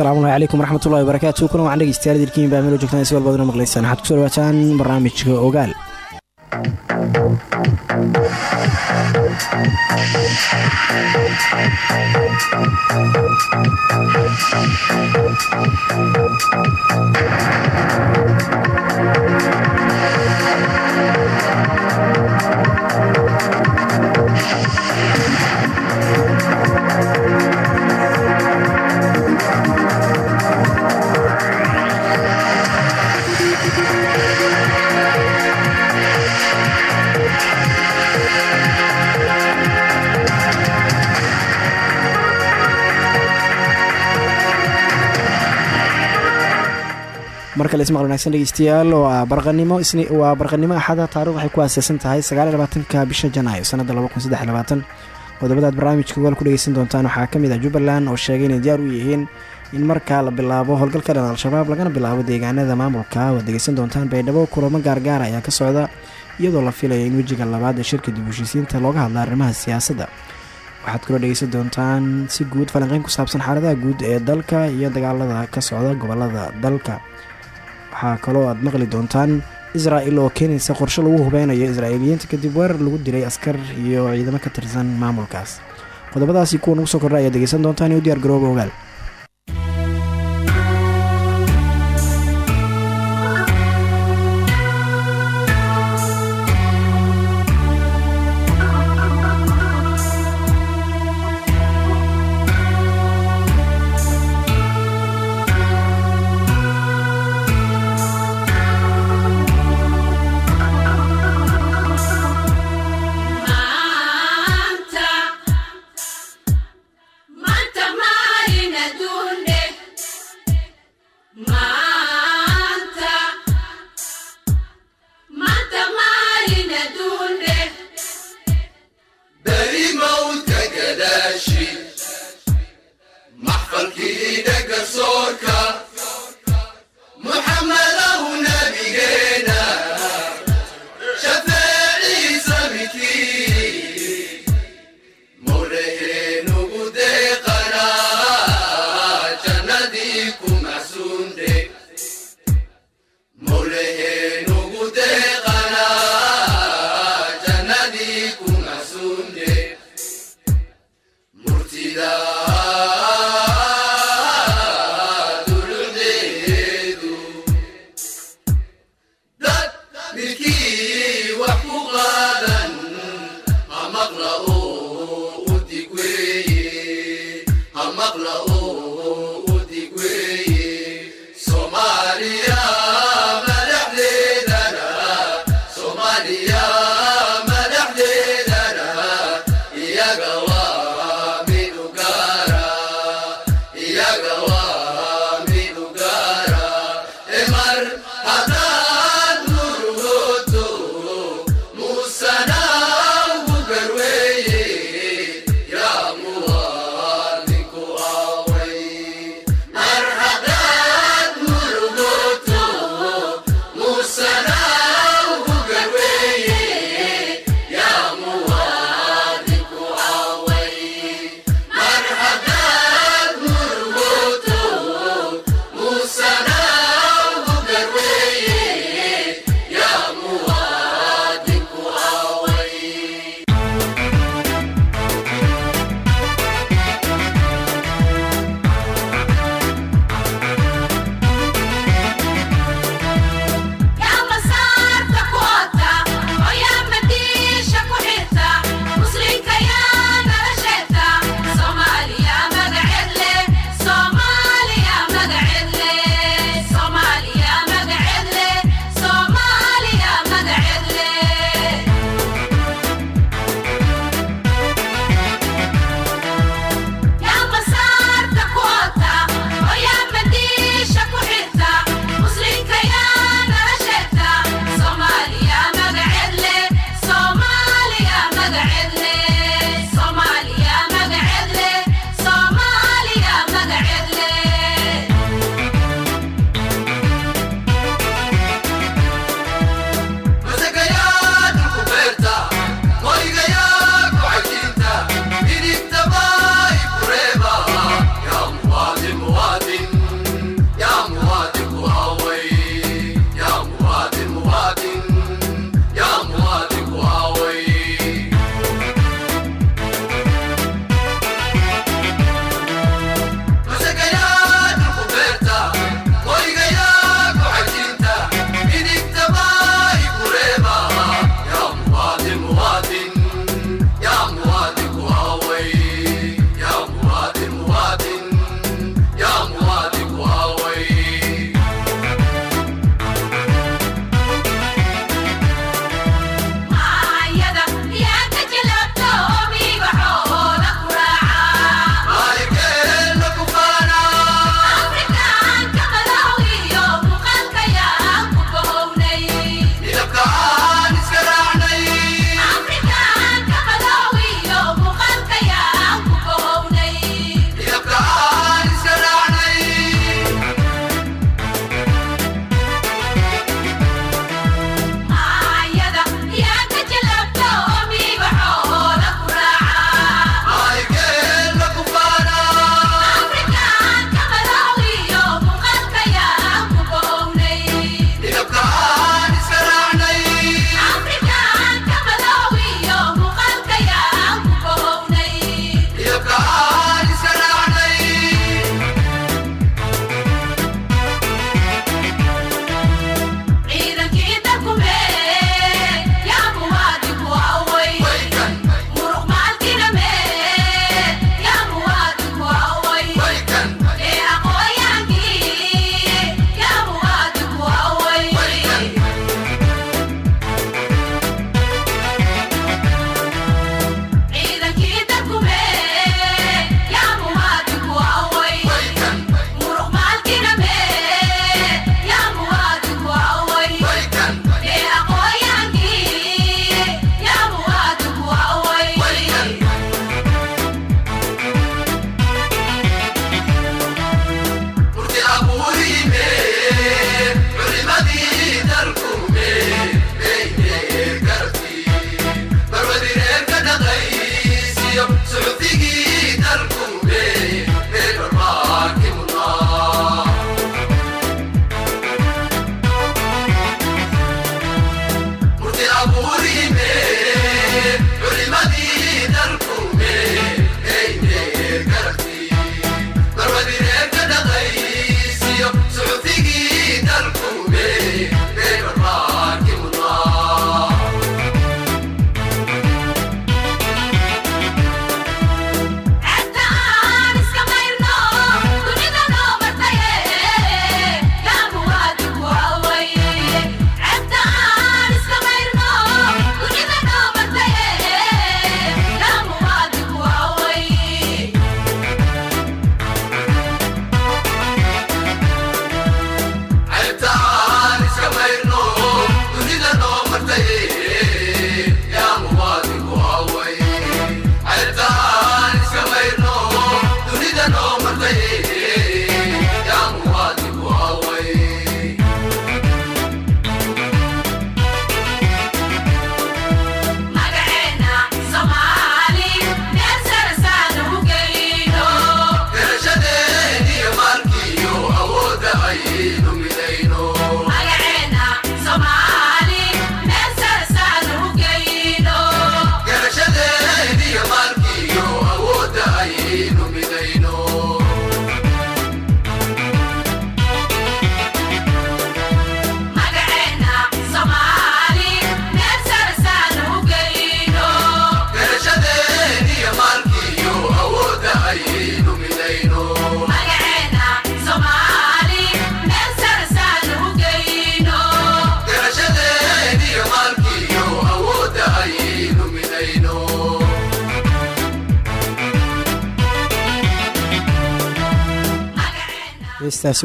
asalaamullahi calaykum waraxmatullahi wabarakaatu kulan waxaan dhegeystayaal dilkiin baa meelo joogtaan si walbaad una maqlaysaan waxaad ku soo dhawaataan barnaamijka ogaal markale ismaqal wanaagsan dhegeystayaal waa barqanimo waa barqanimo axada taarikh waxay ku aaseysan tahay sagaaliyabaatanka bisha janaayo sanadda qodobadaad barnaamijka ogaal ku dhegeysan doontaan waxaa ka mid ah jubbaland oo sheegay inay diyaar u yihiin in markaa la bilaabo howlgalka dhan al-shabaab lagana bilaabo deegaanada maamulka. Waad dhegeysan doontaan baydhabo kulamo gaargaara ayaa ka socda iyadoo la filaya in wejiga labaad ee shirka dib heshiisiinta looga hadla arrimaha siyaasadda waxaad kaloo dhegeysan doontaan si guud falanqeyn ku saabsan xaaladaha guud ee dalka iyo dagaalada ka socda gobollada dalka waxaa kaloo aad maqli doontaan israa'il oo keenaysa qorshe lagu hubeynayo israa'iiliyiinta kadib weerar lagu dilay askar iyo ciidamo ka tirsan maamulkaas. Qodobadaasi kuwa nagu soo kordha ayaad degeysan doontaan iyo u diyaar garooba ogaal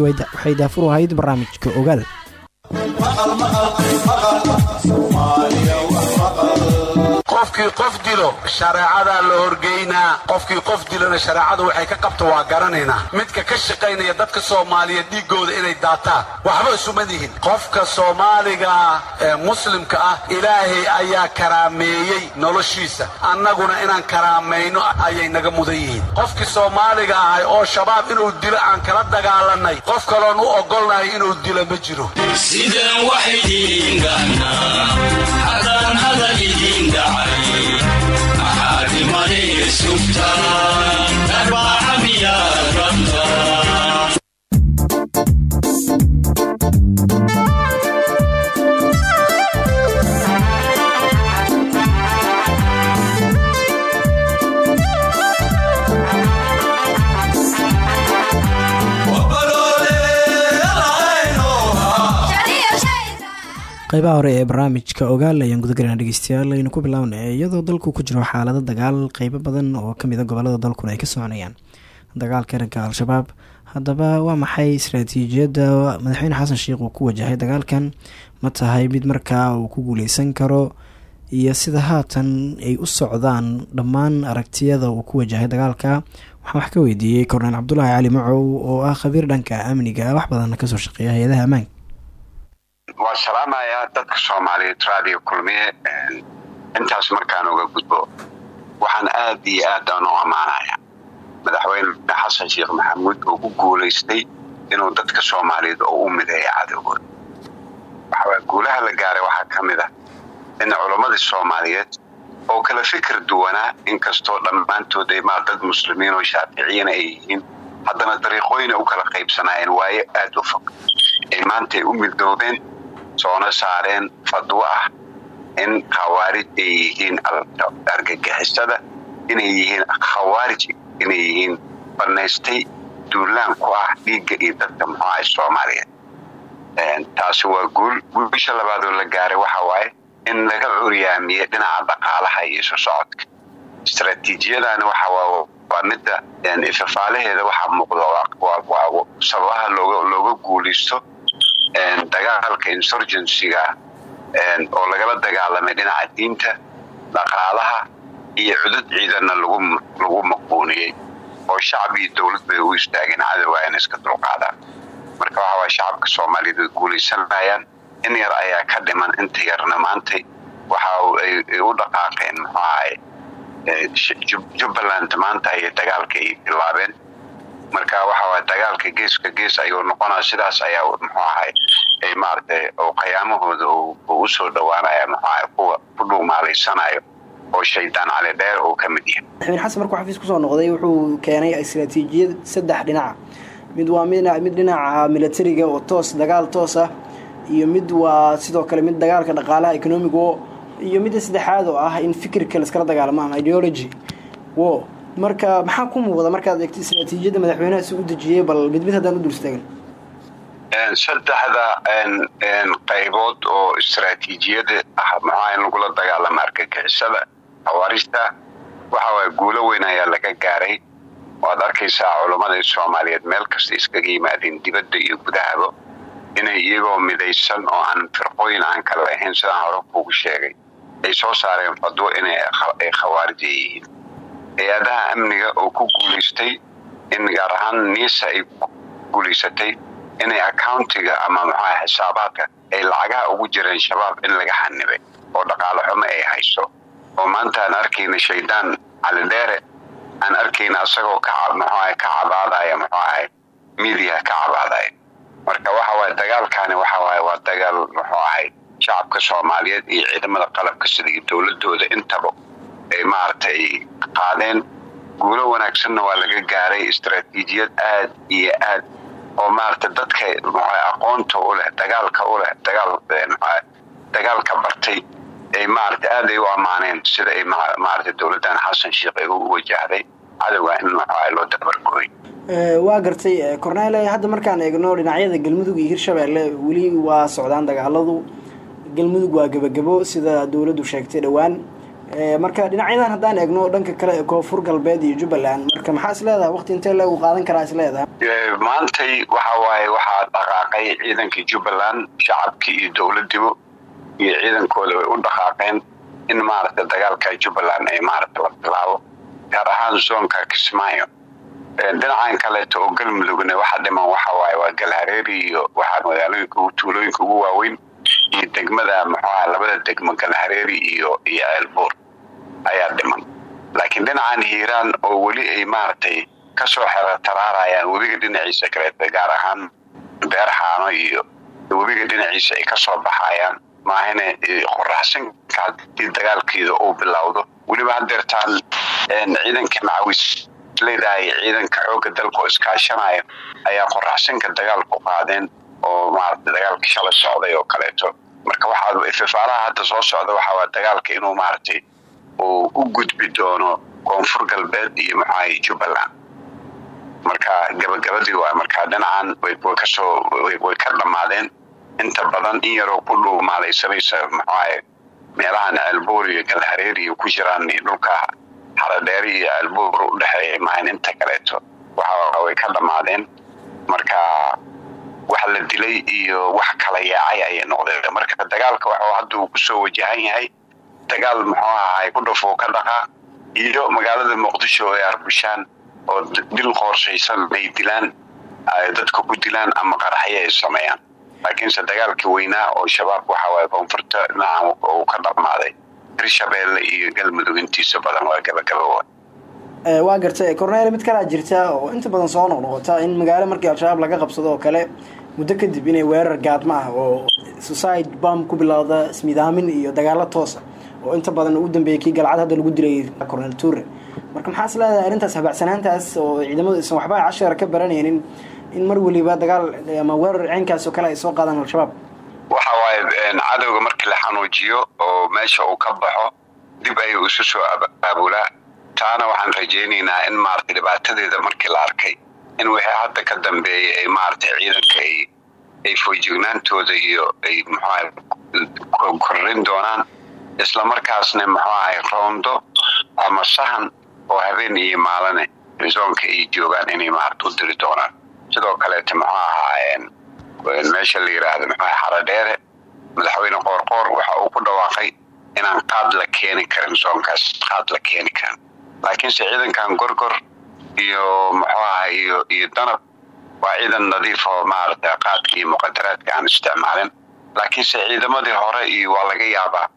heestaasi waxay daafur ahayd barnaamijka ogaal qofkii qof dilo shareecadaa la horgeynaa qofkii qof dilona shareecadu waxay ka qabta waa garanaynaa. Midka ka shaqaynaya dadka soomaaliyeed dhiiggooda inay daataan. Waxba isuma dihin qofka soomaaliga ee muslimka ah ilaahay ayaa karaameeyey noloshiisa. Annaguna inaan karaamayno ayay naga mudan yihiin. Qofkii soomaaliga ahay oo shabaab inuu dilo aan kala dagaalanay qof kaloon u ogolnahay inuu dilo ma jiro Snoop qaybaha hore ee barnaamijka ogaal ayaan gudagalana dhegeystayaal aynu ku bilaabnay iyadoo dalku ku jiro xaalado dagaal qeybo badan oo ka mid a gobollada dalkuna ay ka soconayaan. Dagaalka eranka al-shabaab haddaba waa maxay istaraatiijiyadda madaxweyne xasan sheikh uu ku wajahay dagaalkan? Ma tahay mid markaa uu ku guuleysan karo? Iyo sida haatan ay u socdaan dhammaan aragtiyada uu ku wajahay dagaalka? Waxaan wax ka weydiiyey korneel cabdulaahi cali macow oo ah khabiir dhanka amniga wax badanna ka soo shaqeeya hay'adaha ammaanka waa salaamayaa dadka soomaaliyeed raadiyo kulmiye intaas markaan uga gudbo waxaan aad iyo aad aan u ammaanaya madaxweyne xasan sheekh maxamuud oo ku guulaystay inuu dadka soomaaliyeed oo u mideeya cadowgood waxawaa guulaha la gaaray waxaa ka mid ah in culammadii soomaaliyeed oo kala fikir duwanaa inkastoo dhammaantood maa dad muslimiin oo shaaficiyana ay yihiin haddana dariiqooyina u kala qaybsanaayeen waayo aad u fog. Ay maantay u midoobeen soona saareen fadwo ah in khawaarij ay yihiin argagixisada inay yihiin khawaarij inay yihiin banaystay duulaan ku ah dhiigga iyo dadka muxuu ahay soomaaliyeed taasi waa guul guusha labaadoo la gaaray waxa waaye in laga curyaamiyey dhinaca dhaqaalaha iyo isu socodka. Istraatiijiyadani waxa waa midda ifafaalaheeda waxaa muuqda sababaha looga guulaysto dagaalka insurgencyga oo lagala dagaalamay dhinaca diinta dhaqaalaha iyo cudud ciidanna lagu maquuniyey oo shacab iyo dowlad bay u istaageen cadowga in iska dulqaadaan. Marka waxa waay shacabka soomaaliyeed way guulaysanayaan in yar ayaa ka dhiman inta yarna maantay waxa ay u dhaqaaqeen muxuu ahay jubbaland maanta ayay dagaalka ay bilaabeen marka waxa waay dagaalka geeska gees ayuu noqonaa sidaas ayaa muxuu ahay ay maaragtay oo qiyaamahooda uu u soo dhawaanaya muxuu ahay kuwa ku dhuumaalaysanaayo oo shaydaan cali dheer uu ka mid yahay. Madaxweyne xasan markuu xafiis ku soo noqday wuxuu keenay istaraatiijiyad saddex dhinaca mid waa mid dhinaca milatariga oo toos dagaal toos ah iyo mid waa sidoo kale mid dagaalka dhaqaalaha economigo iyo midda saddexaad oo ah in fikirka laiskala dagaalamo ama ideology wo marka maxaa ku muuqda markaad eegto istraatiijiyadda madaxweynaha si u dejiyey bal mid mid haddaan u dulstaagan saddexda qaybood oo istraatiijiyada ah maxaa in lagula dagaalamo argagixisada xawaarista waxa waay guulo weyn ayaa laga gaaray. Waad arkaysaa culammada soomaaliyeed meel kasta iskaga yimaadeen dibadda iyo gudahaba inay iyagoo midaysan oo aan firqooyin aan kale ahayn sidaan hore kuugu sheegay. Ay soo saareen fadwo inay khawaarija yihiin hay'adaha amniga oo ku guulaystay in gaar ahaan niisa ay guulaysatay inay accountiga ama maxaa xisaabaadka ay lacagaha ugu jireen shabaab in laga xanibay oo dhaqaale xumo ay hayso. Oo maanta aan arkayna shaydaan calidheere aan arkayna isagoo kmuxuaha ka cabaadaya muxuu ahay miidiya ka cabaadaya. Marka waxa waay dagaalkani waxa waay waa dagaal muxuu ahay shacabka soomaaliyeed iyo ciidamada qalabka sida iyo dowladooda intaba ay maaragtay qaadeen guulo wanaagsanna waa laga gaaray istraatiijiyad aad iyo aad oo maaragtay dadka aqoonta u leh dagaalka u leh dagaal dagaalka bartay ay maaragtay aad ay u ammaaneen sida ay maaragtay dowladdan xasan sheekh ay u wajahday. Cadowga in loo dabargooy waa gartay cornele hadda markaan eegno dhinacyada galmudug iyo hirshabeelle weli waa socdaan dagaaladu. Galmudug waa gebagabo sida dowladdu sheegtay dhowaan marka dhinacyadan haddaan eegno dhanka kale ee koonfur galbeed iyo jubbaland marka maxaa is leedahay? Waqti intee lagu qaadan karaa is leedahay? Maantay waxa waaye waxaa dhaqaaqay ciidankii jubbaland shacabkii iyo dowladiibu iyo ciidankooda way u dhaqaaqeen in maaragta dagaalka jubbaland ay maaragta la bilaabo gaar ahaan zoonka kismaayo. Dhinacan kaleeto oo galmudugna waxa dhiman waxa waaye waa galhareeri iyo waxaa magaalooyinka tuulooyinka ugu waaweyn iyo degmada muxuaha labada degmo galhareeri iyo iyo ceelbuur ayaa dhiman. Laakiin dhinacan hiiraan oo weli ay maaragtay ka soo xero taraarayaan webiga dhinaciisa kaleeta gaar ahaan beerxaano iyo webiga dhinaciisa ay ka soo baxayaan. Maahane qoraxsanka haddii dagaalkeeda uu bilowdo. Weliba hadeertaan ciidanka macawis leedahay ciidanka xooga dalka oo iskaashanaya ayaa qoraxsanka dagaal ku qaadeen oo maarata dagaalka shala socday oo kaleeto. Marka waxaa ififaalaha hadda soo socda waxawaa dagaalka inuu maaragtay uu u gudbi doono koonfur galbeed iyo maxaay jubbaland. Marka gabagabadii waa markaa dhinacan way ka dhammaadeen inta badan in yaroo ku dhuumaalaysanaysa maxuahay meelahan ceelbuur iyo galhareer iyo ku jiraan iyo dhulka xaradheeri iyo ceelbuur u dhexeeya mahan inta kaleeto. Waxa way ka dhammaadeen marka wax la dilay iyo wax kala yaacay ayay noqdeen. Marka dagaalka waxuu hadda uu ku soo wajahan yahay dagaal muxuu ahay ku dhafoo ka dhaqaa iyo magaalada muqdisho ay arbushaan oo dil qoorsaysan ay dilaan dadka ku dilaan ama qaraxyo ay sameeyaan. Laakiinse dagaalkii weynaa oo shabaab waxa waaye koonfurta dhinacan uu ka dhamaaday. Hirshabeelle iyo galmudug intiisa badan waa gabagaba waa. Gartay. Corneel mid kalaa jirta oo inta badan soo noqnoqota in magaalo markii al-shabaab laga qabsado oo kale muddo kadib inay weerar gaadma ah oo society bam ku bilowda ismidaamin iyo dagaalo toosa oo inta badan u dambeeyay kii galcad hadda lagu dilay corneel ture marka maxaa is leedahay arrintaas habacsanaantaas oo ciidamadu isan waxba cashar ka baranaynin in mar weliba dagaal ama weerar ciinkaas oo kale ay soo qaadaan al-shabaab waxa waaye cadowga markii la xanuujiyo oo meesha uu ka baxo dib ayuu isu soo aabulaa taana waxaan rajaynaynaa in maaragtay dhibaatadeeda markii la arkay in wixii hadda ka dambeeyay ay maaragtay ciidanka ay ay foojignaantooda iyo ay muxuaha korrin doonaan isla markaasna muxuu ahay roondo ama sahan oo habeen iyo maalane zoonka ay joogaan inay maarata u diri doonaan. Sidoo kaleeta muxuu ahaayeen meesha la yidhaahdo muxuu xaradheere madaxweyne qoorqoor waxa uu ku dhawaaqay inaan qaad la keeni karin zoonkaas qaad la keeni karin. Laakiinse ciidankan gorgor iyo muxuu aha iyo iyo danab waa ciidan nadiif oo maarata qaadka iyo muqadaraadka aan isticmaalin. Laakiinse ciidamadii hore iyo waa laga yaabaa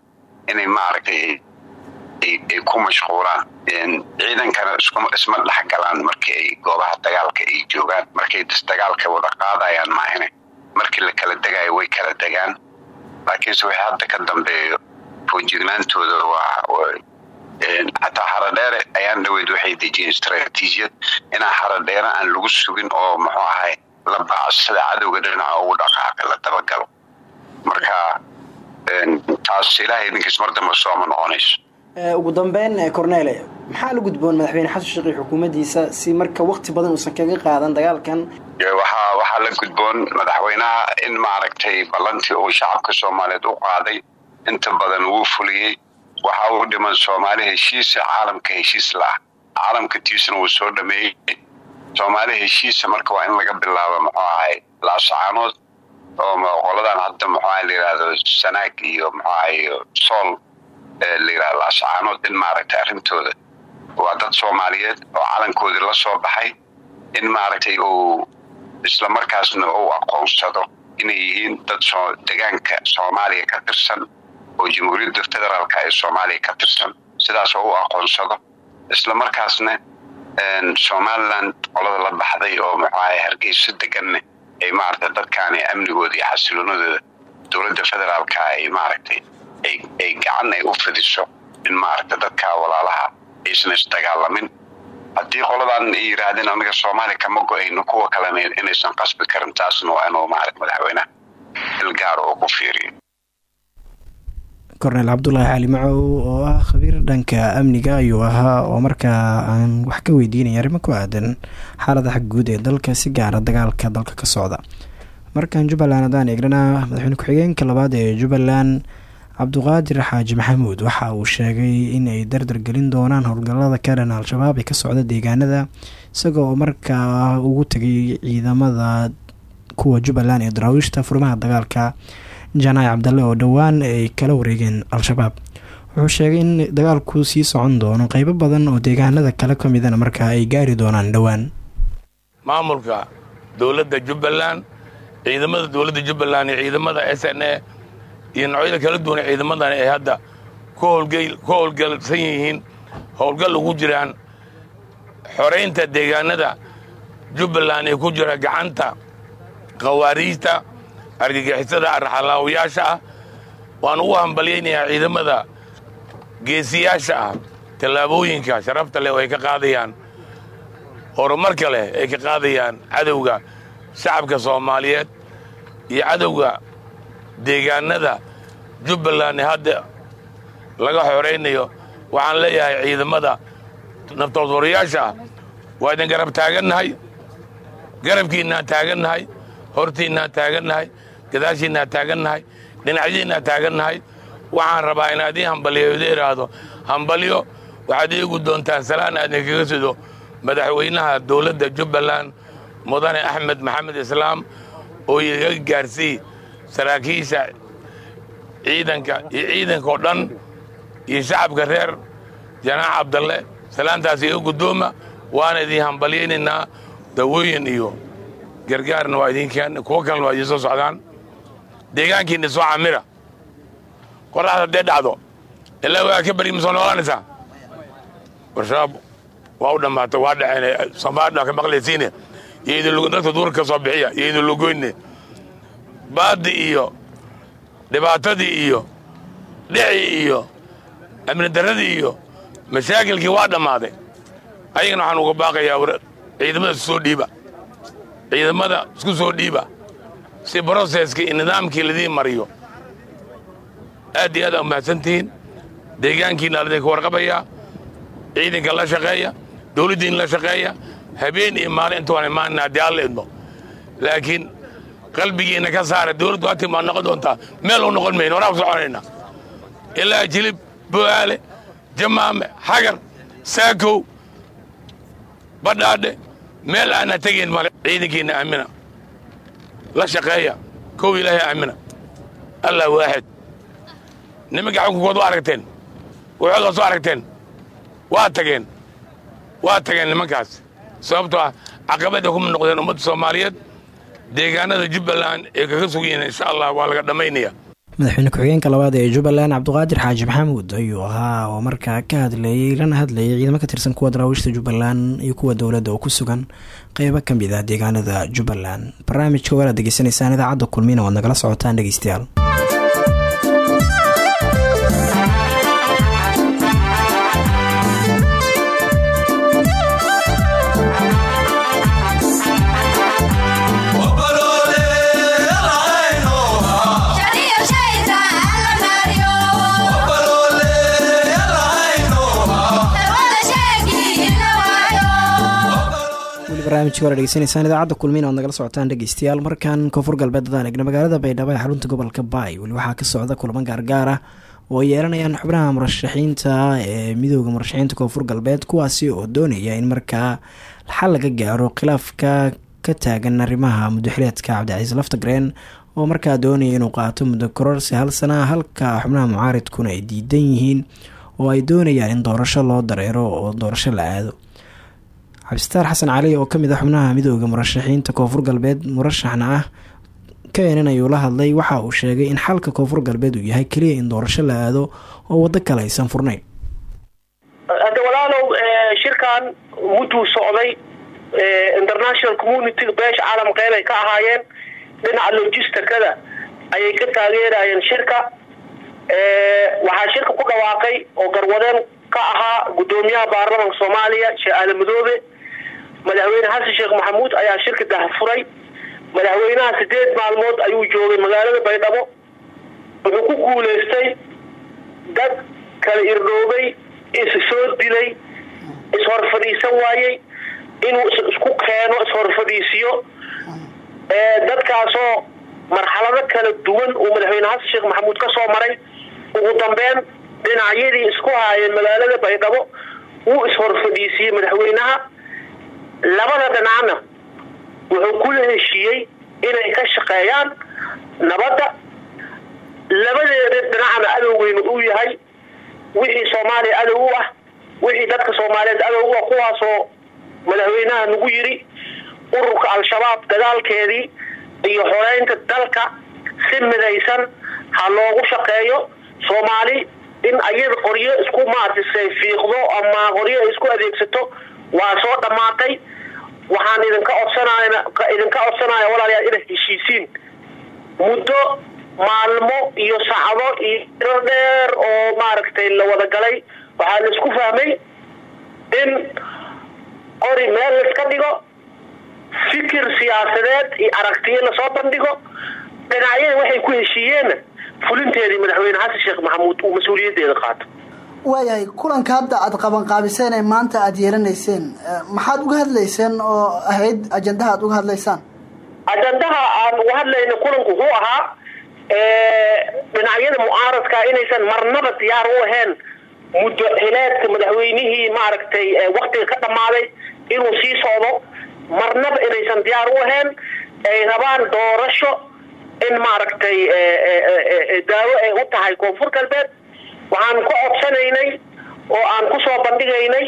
inay maaragtay ay ku mashquulaan ciidankana isma dhexgalaan markii ay goobaha dagaalka ay joogaan markay dagaalka wada qaadayaan maahine markii la kala degayo way kala degaan laakiinse wixii hadda ka dambeeyo foojignaantooda waa xataa xaradheere ayaan dhaweyd waxay dejiyeen istraatiijiyad inaan xaradheere aan lagu sugin oo muxuu ahay la bacsada cadowga dhinaca ugu dhaqaaqa la dabagalo marka taas ilaahay idinkiis mar dambe sooma noqonayso ugu dambeyn cornele maxaa la gudboon madaxweyne xasan sheekh iyo xukuumaddiisa si marka wakti badan uusan kaga qaadan dagaalkan? Waxaa waxaa la gudboon madaxweynaha in maaragtay ballantii uu shacabka soomaaliyeed u qaaday. Inta badan wuu fuliyey. Waxa uu dhiman soomaali heshiisa caalamka heshiis la-ah caalamka tiisana wuu soo dhameeyey. Soomaali heshiisa marka waa in laga bilaabo muxuu ahay laasacaanood oo qoladan hadda muxuu aha la yidhaahdo sanaag iyo muxuu ahay sool la yidhahdo laasacaanood in maaragtay arrintooda. Waa dad soomaaliyeed oo calankoodii la soo baxay in maaragtay uu isla markaasna uu aqoonsado inay yihiin dad degaanka soomaaliya ka tirsan oo jamhuuriyadda federaalka ee soomaaliya ka tirsan. Sidaas oo u aqoonsado. Isla markaasna somaliland qolada la baxday oo muxuaha hargeysa deganne ay maaragtay dadkaani amnigooda iyo xasiloonadooda dowladda federaalka ay maaragtay ay gacan ay u fidiso in maaragtay dadka walaalaha aysan isdagaalamin. Haddii qoladan ay yidhaahdeen aniga soomaaliya kama go'ayno kuwa kalena inaysan qasbi karin taasna waa inuu maarata madaxweynaha il gaar oo ku fiiriyo. Cornel cabdulaahi cali macow oo ah khabiir dhanka amniga ayuu ahaa oo markaa aan wax ka weydiinaya arrimo ku aadan xaalada xag guud ee dalka si gaara dagaalka dalka ka socda. Markan jubbaland haddaan eegnana madaxweyne ku-xigeenka labaad ee jubbaland cabduqaadir xaaji maxamuud waxa uu sheegay in ay dardar gelin doonaan howlgallada ka al-shabaab ee ka socda deegaanada isagoo markaa ugu tegay ciidamada kuwa jubbaland ee daraawiishta furmaha dagaalka janaac cabdalle oo dhowaan ay kala wareegeen al-shabaab. Wuxuu sheegay in dagaalku sii socon doono qeybo badan oo deegaanada kale ka midana ay gaari doonaan dhowaan maamulka dowladda jubbaland ciidamada dowladda jubbaland iyo ciidamada s n a iyo noocyada kala duwan ciidamadan ay hadda ku howlgalsan yihiin howlgal ugu jiraan xoraynta deegaanada jubbaland ee ku jira gacanta khawaariijta argagixisada arxalaawayaasha ah. Waan ugu hambalyaynayaa ciidamada geesiyaasha ah tallaabooyinka sharafta leh oo ay ka qaadayaan horumarka leh ay ka qaadayaan cadowga shacabka soomaaliyeed iyo cadowga deegaanada jubbaland. Hadda laga xoraynayo waxaan leeyahay ciidamada naftoodwarayaasha ah. Waa idin garab taagannahay garabkiinnaan taagannahay hortiinnaan taagannahay gadaashiinnaan taagannahay dhinacyadiinnaan taagannahay. Waxaan rabaa inaad ii hambaliyo ida idhaahdo hambalyo waxaad iigu doontaan salaan aadin kaga sido madaxweynaha dowladda jubbaland mudane axmed maxamed islaam oo iga gaarsii saraakiisha ciidanka iyo ciidanka oo dhan iyo shacabka reer janaac cabdalle. Salaantaas iga guddooma waana idiin hambalyaynaynaa dawooyin iyo gargaarna waa idinkeen kuwo kalena waa idiin soo socdaan. Deegaankiinna soo camira. Qoraxda haddee dhacdo. Ilaa waa ka bari masoo noolanaysaa warshaab waa u dhammaatay waa dhaceen soomaalidha ka maqlaysiine. Dadka duurka soo bixiya iyo idin lugoyne iyo dhibaatadii iyo dhicii iyo amni darradii iyo mashaakilkii waa dhammaaday. Ayagana waxaan uga baaqayaa ciidamada isku soo dhiiba. Ciidamada isku soo dhiiba. Si broseskii iyo nidaamkii ladiin mariyo. Aad iyo aad aa umahadsantihiin deegaankiina ladinka warqabayaa ciidanka la shaqeeya dawladdiin la shaqeeya habeen iyo maalin inta waan imaanina haddii alla idmo laakiin qalbigiinna ka saara dawladdu hatim waa noqon doontaa meel u noqon mayno waraa ku soconayna ilaa jilib bo'aale jamaame xagar saakow badhaadhe meel aana tegayn male ciidankiinna aamina la shaqeeya kow ilaahay aamina allah waaxid nimanka xukunkood waa aragteen waxoodaa soo aragteen waa tageen waa tageen nimankaas. Sababtoo ah caqabada kuma noqdeen ummadda soomaaliyeed deegaanada jubbaland ee kaga sugayiin insha allah waa laga dhammaynaya madaxweyne ku-xigeenka labaad ee jubbaland cabduqaadir xaaji maxamuud ayuu ahaa oo markaa ka hadleeyey lana hadlayay ciidamo ka tirsan kuwa daraawiishta jubbaland iyo kuwa dowladda oo ku sugan qeybo ka mid ah deegaanada jubbaland. Barnaamijka waalaad degeysanaysaan idaacadda kulmina waad nagala socotaan dhegeystayaal barnamijka wala dhegeysanaysaan. Idaacadda kulmiina oad nagala socotaan dhegeystayaal markan koonfur galbeed dadaan egna magaalada baydhabo ee xarunta gobolka baay. Weli waxaa ka socda kulamo gaargaar ah oo ay yeelanayaan xubnaha murashaxiinta ee midooda murashaxiinta koonfur galbeed kuwaasi oo doonaya in markaa xal laga gaaro khilaafka ka taagan arrimaha mudaxileedka cabdicasiis laftagreen oo markaa doonaya inuu qaato muddo kororsi hal sana halka xubnaha mucaaridkuna ay diidan yihiin oo ay doonayaan in doorasho loo dareero oo doorasho la aado cabdisitaar xasan cali oo ka mid ah xubnaha midooda murashaxiinta koonfur galbeed murashaxna ah keenan ayuu la hadlay waxa uu sheegay in xalka koonfur galbeed uu yahay keliya in doorasho la aado oo waddo kale aysan furnayn hadda walaalow shirkan mudduu socday international community beesha caalam qeyb ay ka ahaayeen dhinaca logisticada ayay ka taageerayeen shirka. Waxaa shirka ku dhawaaqay oo garwadeen ka ahaa gudoomiyaha baarlamanka soomaaliya sheekh aadan madoobe madaxweyne xasan sheekh maxamuud ayaa shirka dahfuray madaxweynaha sideed maalmood ayuu joogay magaalada baydhabo. Wuxuu ku guuleystay dad kala irdhoobay is soo dilay ishor fadhiisan waayey inuu isku keeno ishor fadhiisiyo dadkaasoo marxalado kala duwan uu madaxweyne xasan sheekh maxamuud ka soo maray. Ugu dambeyn dhinacyadii isku haayeen magaalada baydhabo wuu ishor fadhiisiiyey madaxweynaha labada dhinacna wuxuu kula heshiiyey inay ka shaqeeyaan nabadda. Labadeeda dhinacna adowgeyna uu yahay wixii soomaaliya adow u ah wixii dadka soomaaliyeed adow u ah kuwaasoo madaxweynaha nagu yiri ururka al-shabaab dagaalkeedii iyo xoreynta dalka si midaysan ha loogu shaqeeyo soomaali in ayada qoryo isku maatisay fiiqdo ama qoryo isku adeegsato waa soo dhammaatay waxaan idinka codsanayna idinka codsanaya walaalayaal inaad heshiisiin. Muddo maalmo iyo sacdo iyo iro dheer oo maaragtay la wada galay. Waxaa la isku fahmay in qori meel laiska dhigo fikir siyaasadeed iyo aragtiyo la soo bandhigo. Dhinacyada waxay ku heshiiyeenna fulinteedii madaxweyne xasan sheekh maxamuud uu mas'uuliyadeeda qaato waayahay kulanka hadda aad qabanqaabiseen ee maanta aada yeelanayseen maxaad uga hadlayseen oo ahayd ajandaha aad uga hadlaysaan? Ajandaha aan uga hadlayna kulanku wuxuu ahaa dhinacyada mucaaradka inaysan marnaba diyaar u ahayn muddo xileedka madaxweynihii maaragtay waktiga ka dhammaaday inuu sii socdo marnaba inaysan diyaar u ahayn ay rabaan doorasho in maaragtay daawo ay u tahay koonfur galbeed waxaan ku codsanaynay oo aan ku soo bandhigaynay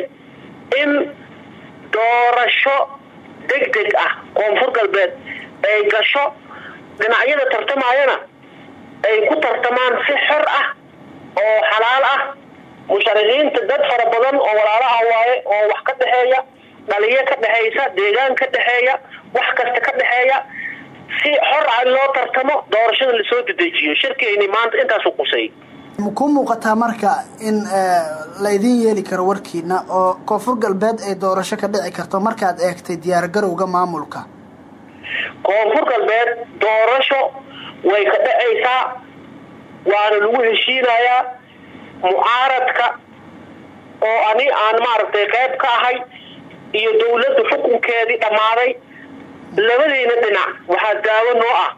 in doorasho deg deg ah koonfur galbeed ay gasho dhinacyada tartamayana ay ku tartamaan si xor ah oo xalaal ah. Musharaxiinta dad fara badan oo walaalaha waaye oo wax ka dhexeeya dhaliyo ka dhexaysa deegaan ka dhexeeya wax kasta ka dhexeeya si xor ah loo tartamo doorashada la soo dedejiyo shirkeeni maanta intaasu qusay ku muuqataa marka in laydin yeeli karo warkiina oo koonfur galbeed ay doorasho ka dhici karto markaad eegtay diyaargarowga maamulka? Koonfur galbeed doorasho way ka dhacaysaa waana lagu heshiinayaa mucaaradka oo ani aan maaragtay qayb ka ahay iyo dawladda xukunkeedii dhammaaday labadeyna dhinac. Waxaa daawo noo ah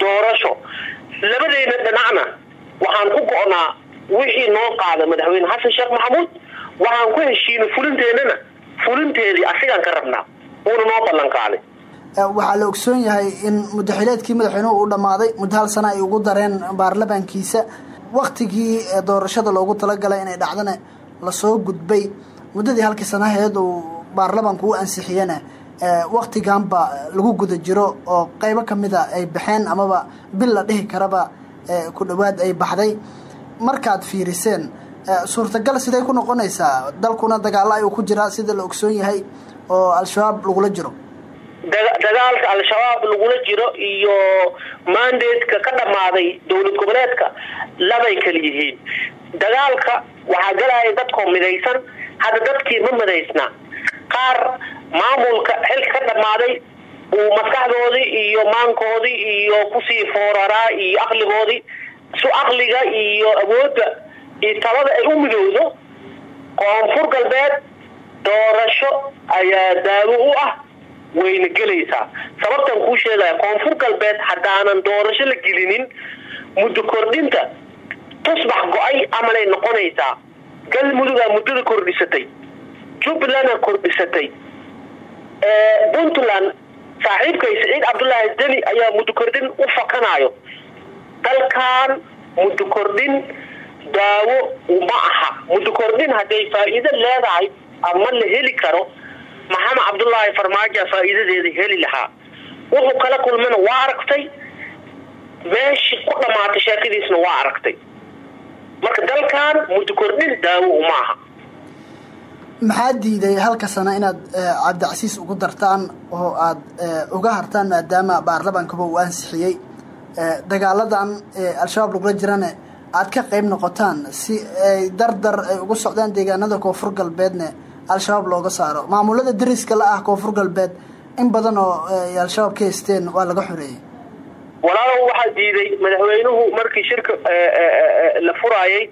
doorasho. Labadeyna dhinacna waxaan ku go'naa wixii noo qaada madaxweyne. Xasan sheekh maxamuud waxaan ku heshiinay fulinteennana fulinteedii asigaan ka rabnaa. Uuna noo ballan qaaday waxaa la ogsoon yahay in muddaxileedkii madaxweynuhu uu dhammaaday muddo hal sana ay ugu dareen baarlamaankiisa. Waktigii doorashada loogu talagalay inay dhacdana la soo gudbay. Muddadii halkii sanaheed uu baarlamaanku u ansixiyena waktiganba lagu guda jiro oo qeybo kamida ay baxeen amaba bil la dhihi karaba ku dhawaad ay baxday. Markaad fiiriseen suurtagal siday ku noqonaysaa dalkuna dagaalo ayuu ku jiraa sida la ogsoon yahay oo al-shabaab lagula jiro. Dagaalka al-shabaab lagula jiro iyo mandatka ka dhammaaday dowlad goboleedka labay kala yihiin. Dagaalka waxaa galaya dadkoo midaysan hadda dadkii ma midaysna. Qaar maamulka xilka ka dhammaaday uu maskaxdoodii iyo maankoodii iyo ku sii fooraraa iyo aqligoodii su aqliga iyo awoodda iyo talada ay u midowdo koonfur galbeed doorasho ayaa daawo u ah wayna gelaysaa sababtan kuu sheegaya koonfur galbeed haddaanan doorasho la gelinin muddo kordhinta tusbax go'ay amalay noqonaysaa. Galmudugaa muddada kordhisatay jubbalanda kordhisatay puntland saaxiibkay siciid cabdullaahi deni ayaa muddo kordhin u fakanaayo. Dalkan muddo kordhin daawo ma aha. Muddo kordhin hadday faa'iido leedahay ama la heli karo maxamed cabdullaahi farmaajoa faa'iidadeeda heli lahaa. Wuxuu kala kulmana waa aragtay? Meeshii ku dhammaatay sheekadiisna waa aragtay. Marka dalkan muddo kordhin daawo uma aha maxaa diiday halka sano inaad cabdicasiis ugu dartaan oo aad uga hartaan maadaama baarlamaankaba uu ansixiyey? Dagaaladan al-shabaab lagula jirana aad ka qayb noqotaan si ay dardar ay ugu socdaan deegaanada koonfur galbeedne al-shabaab looga saaro. Maamulada dariska la ah koonfur galbeed in badan oo ay al-shabaab ka haysteen waa laga xoreeyey. Walaalow waxaa diiday madaxweynuhu markii shirka la furaayay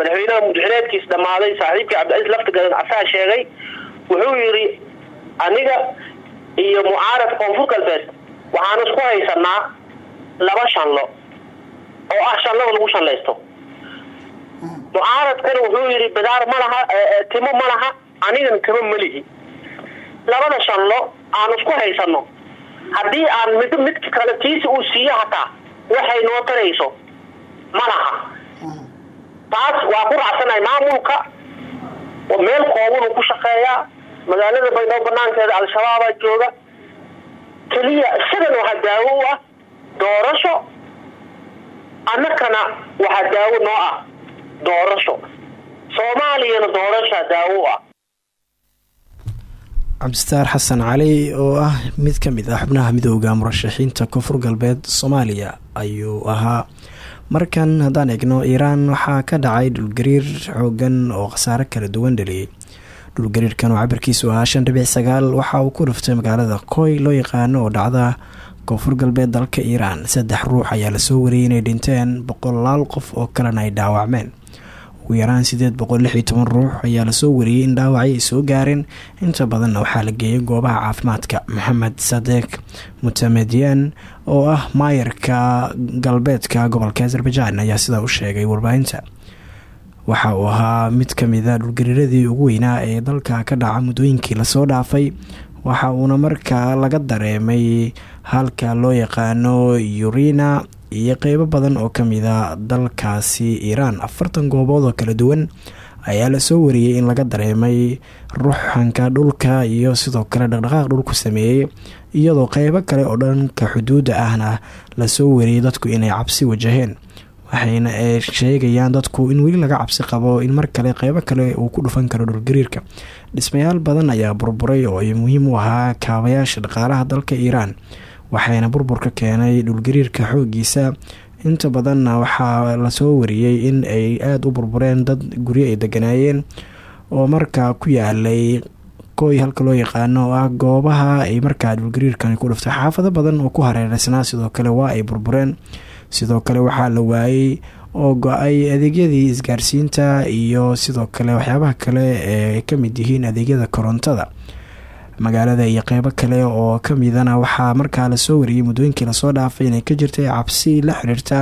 madaxweynaha mudaxileedkiis dhammaaday saaxiibkii cabdicaiis laftigadan asaa sheegay wuxuu yidhi aniga iyo mucaarad koonfur galbeed waxaan isku haysanaa laba shanlo oo ah shanlada lagu shanlaysto. Mucaaradkana wuxuu yidhi bidaar ma timo ma laha anigana timo ma labada shallo aan isku haysano haddii aan mid midka kale tiisa uu siiyo hataa waxay noo tarayso ma laha taas waa ku raacsanahay maamulka. Meel koobanu ku shaqeeyaa. Magaalada baydhabo banaankeeda al-shabaabaa jooga. Keliya isagan waxaa daawo u ah doorasho. Annakana waxaa daawo noo ah doorasho. Soomaaliyana doorashaa daawo ah. Cabdistaar xasan cali oo ah mid ka mid ah xubnaha midooda murashaxiinta koonfur galbeed soomaaliya ayuu ahaa markan haddaan eegno iiraan waxaa ka dhacay dhulgariir xoogan oo khasaare kala duwan dhaliyay. Dhulgariirkan oo cabirkiisu ahaa shan dhibic sagaal waxa uu ku dhuftay magaalada koy loo yaqaano oo dhacda koonfur galbeed dalka iiraan. Saddex ruux ayaa la soo wariyay inay dhinteen boqolaal qof oo kalena ay dhaawacmeen ugu yaraan sideed boqol lix iyo toban ruux ayaa la soo wariyey in dhaawacyo ay soo gaareen. Inta badanna waxaa la geeyay goobaha caafimaadka. Maxamed sadeek mutamediyan oo ah maayarka galbeedka gobolka azerbaijan ayaa sidaa u sheegay warbaahinta. Waxa uu ahaa mid kamida dhulgariiradii ugu weynaa ee dalka ka dhaca muddooyinkii la soo dhaafay. Waxa uuna markaa laga dareemay halka loo yaqaano yurina iyo qeybo badan oo kamida dalkaasi iiraan. Afartan goobood oo kala duwan ayaa la soo wariyey in laga dareemay ruuxanka dhulka iyo sidoo kale dhaqdhaqaaq dhulku sameeyey iyadoo qeybo kale oo dhanka xuduudda ahna la soo wariyey dadku inay cabsi wajaheen waxayna sheegayaan dadku in weli laga cabsi qabo in mar kale qeybo kale uu ku dhufan karo dhulgariirka dhismayaal badan ayaa burburay oo ay muhiim u ahaa kaabayaasha dhaqaalaha dalka iiraan waxayna burburka keenay dhulgariirka xoogiisa. Inta badanna waxaa la soo wariyey in ay aada u burbureen dad guryo ay deganaayeen oo markaa ku yaalay koy halka loo yaqaano oo ah goobaha ay markaa dhulgariirkan ku dhuftay xaafado badan oo ku hareereysnaa sidoo kale waa ay burbureen. Sidoo kale waxaa la waayey oo go'ay adeegyadii isgaarsiinta iyo sidoo kale waxyaabaha kale ee ka mid yihiin adeegyada korontada magaalada iyo qeybo kale oo kamidana waxaa markaa la soo wariyey muddooyinkii la soo dhaafay inay ka jirtay cabsi la xiriirta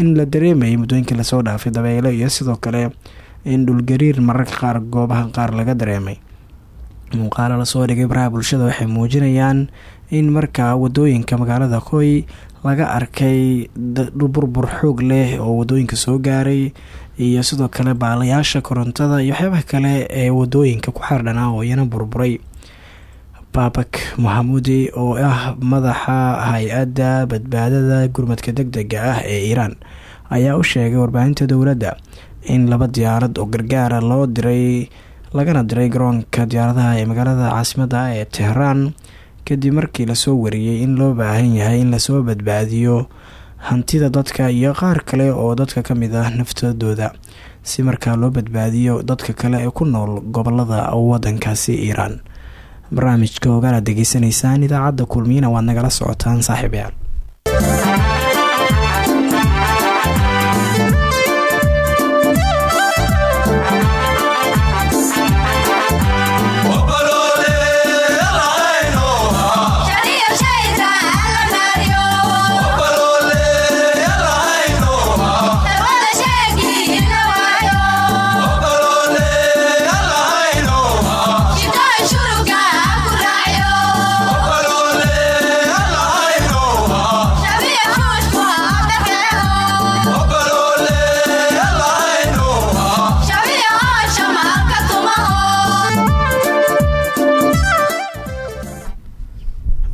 in la dareemayay muddooyinkii la soo dhaafay dabeelo iyo sidoo kale in dhulgariir mararka qaar goobaha qaar laga dareemay. Muuqaalo la soo dhigay baraha bulshada waxay muujinayaan in markaa waddooyinka magaalada koy laga arkay burbur xoog leh oo waddooyinka soo gaaray iyo sidoo kale baalayaasha korontada iyo waxyaabaha kale ee waddooyinka ku xardhanaa oo iyana burburay babak mohamudi oo ah madaxa hay'adda badbaadada gurmadka deg dega ah ee iiraan ayaa u sheegay warbaahinta dowladda in laba diyaarad oo gargaara loo diray lagana diray garoonka diyaaradaha ee magaalada caasimadda ee tehraan kadib markii la soo wariyey in loo baahan yahay in la soo badbaadiyo hantida dadka iyo qaar kale oo dadka ka mid ah naftadooda si markaa loo badbaadiyo dadka kale ee ku nool gobollada wadankaasi iiraan barnaamijka ogaalaad degeysanaysaan idaacadda kulmiyana waad nagala socotaan saaxiibayaal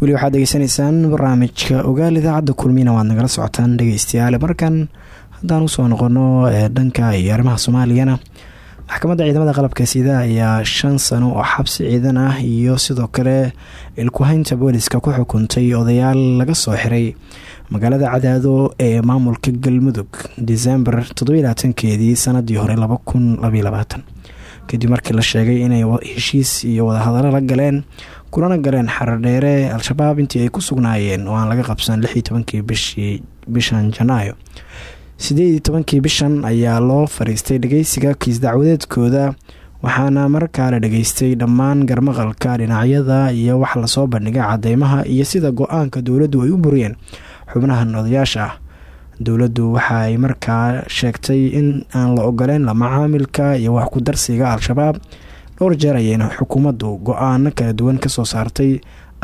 weli waxaad degeysanaysaan barnaamijka ogaal idaacadda kulmiyana waad nagala socotaan dhegeystayaal markan haddaan u soo noqono dhanka iyo arrimaha soomaaliyana maxkamadda ciidamada qalabka sida ayaa shan sano oo xabsi ciidan ah iyo sidoo kale ilkuhaynta booliska ku xukuntay odayaal laga soo xiray magaalada cadaado ee maamulka galmudug disembar toddobylabaatankeedii sanadii hore kadib markii la sheegay inay heshiis iyo wadahadalo la galeen kulana galeen xarar dheere al-shabaab intii ay ku sugnaayeen oo aan laga qabsan lix iyo tobankii bishii bishan janaayo. Sideed iyo tobankii bishan ayaa loo fariistay dhageysiga kiis dacwadeedkooda waxaana markaa la dhageystay dhammaan garmaqalka dhinacyada iyo wax la soo bandhigay cadeymaha iyo sida go'aanka dowladdu ay u buriyeen xubnahan odayaasha ah dowladdu waxa ay markaa sheegtay in aan la ogoleyn la macaamilka iyo wax ku darsiga al-shabaab dhowr jeer ayayna xukuumaddu go'aano kala duwan ka soo saartay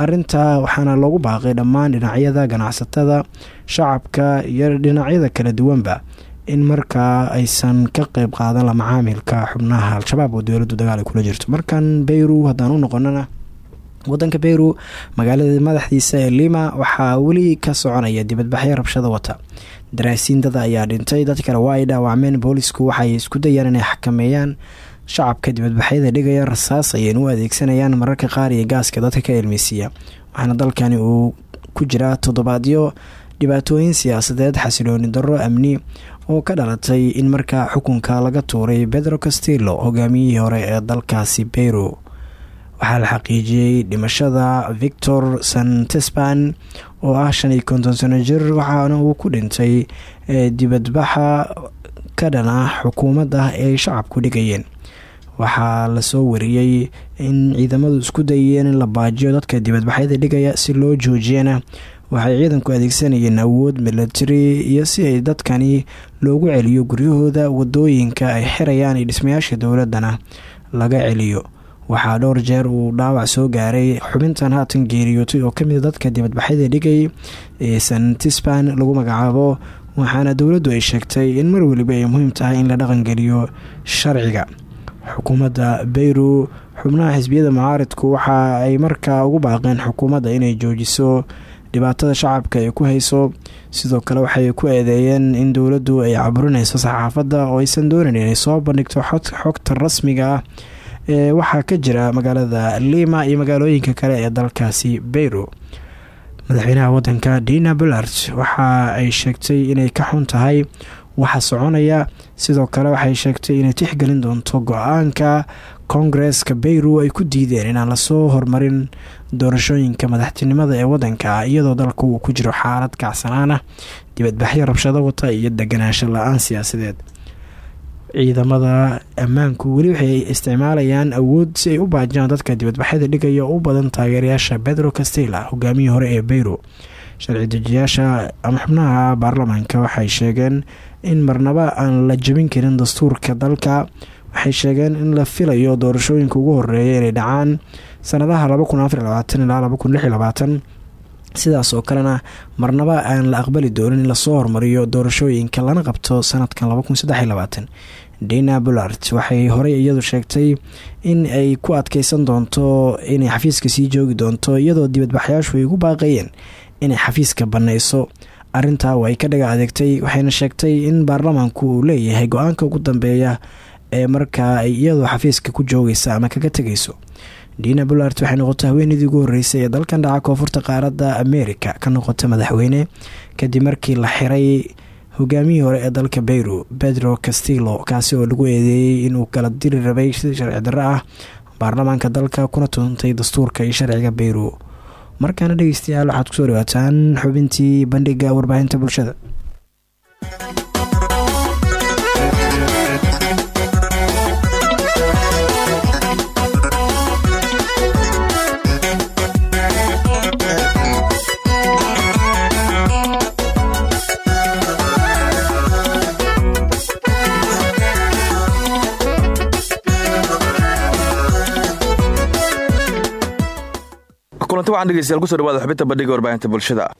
arintaa waxaana loogu baaqay dhammaan dhinacyada ganacsatada shacabka iyo dhinacyada kala duwanba in markaa aysan ka qeyb qaadan la macaamilka xubnaha al-shabaab oo dowladdu dagaal ay kula jirto. Markan beyru haddaan u noqonana wadanka beyru magaalada madaxdiisa ee lima waxaa weli ka soconaya dibadbaxyo rabshada wata. Daraasiin dada ayaa dhintay dad kale waa ay dhaawacmeen boolisku waxay isku dayaan inay xakameeyaan shacabka dibadbaxyada dhigaya rasaas ayayna u adeegsanayaan mararka qaar iyo gaaska dadka ka ilmeysiiya. Waxaana dalkani uu ku jiraa toddobaadyo dhibaatooyin siyaasadeed xasilooni darro amni oo ka dhalatay in markaa xukunka laga tuuray pedro castillo hogaamiyihii hore ee dalkaasi beyru waxaa la xaqiijiyey dhimashada victor santesban oo ah shan iyo konton sano jir waxaana uu ku dhintay dibadbaxa ka dhana xukuumadda ay shacabku dhigayeen waxaa la soo wariyey in ciidamadu isku dayeen in la baajiyo dadka dibadbaxyada dhigaya si loo joojiyana waxay ciidanku adeegsanayeen awood milatari iyo si ay dadkani loogu celiyo guryahooda waddooyinka ay xirayaan iyo dhismayaasha dowladana laga celiyo. Waxaa dhowr jeer uu dhaawac soo gaaray xubintan haatan geeriyootay oo kamida dadka dibadbaxyada dhigay ee santisban lagu magacaabo waxaana dowladdu ay sheegtay in mar weliba ay muhiim tahay in la dhaqangeliyo sharciga xukuumadda beyru xubnaha xisbiyada mucaaridku waxa ay markaa ugu baaqeen xukuumadda inay joojiso dhibaatada shacabka ay ku hayso. Sidoo kale waxay ku eedeeyeen in dowladdu ay caburinayso saxaafadda oo aysan doonayn inay soo bandhigto xogta rasmiga ah ee waxaa ka jira magaalada lima iyo magaalooyinka kale ee dalkaasi beyru madaxweynaha wadanka dina bullard waxa ay sheegtay inay ka xun tahay waxa soconaya sidoo kale waxay sheegtay inay tixgelin doonto go'aanka koongareska beyru ay ku diideen inaan la soo hormarin doorashooyinka madaxtinimada ee wadanka iyadoo dalka uu ku jiro xaalad kacsanaan ah dibadbaxyo rabshado wata iyo deganaansho la'aan siyaasadeed. Ciidamada ammaanku weli waxay isticmaalayaan awood si ay u baajiyaan dadka dibadbaxyada dhigaya u badan taageerayaasha pedro castilla hogaamiyii hore ee beyru sharci dejiyaasha ama xubnaha baarlamaanka waxay sheegeen in marnaba aan la jebin karin dastuurka dalka. Waxay sheegeen in la filayo doorashooyinka ugu horreeya inay dhacaan sanadaha sidaas oo kalena marnaba aan la aqbali doonin in la soo hormariyo doorashooyinka lana qabto sanadkan dina bullard waxay horey iyadu sheegtay in ay ku adkeysan doonto inay xafiiska sii joogi doonto iyadoo dibadbaxyaashu ay ugu baaqayeen inay xafiiska baneyso arintaa way ka dhaga adeegtay waxayna sheegtay in baarlamaanku uu leeyahay go'aanka ugu dambeeya ee markaa ay iyadoo xafiiska ku joogaysa ama kaga tegayso dina bullard waxay noqotay haweeneydii ugu horreysay ee dalkan dhaca koonfurta qaaradda america ka noqota madaxweyne kadib markii la xiray hogaamiyii hore ee dalka beyru pedro castillo kaasi oo lagu eedeeyey inuu kala diri rabay sharci darro ah. Baarlamaanka dalka kuna tuuntay dastuurka iyo sharciga beyru markaana dhegeystayaal waxaad ku soo dhawaataan xubintii bandhiga warbaahinta bulshada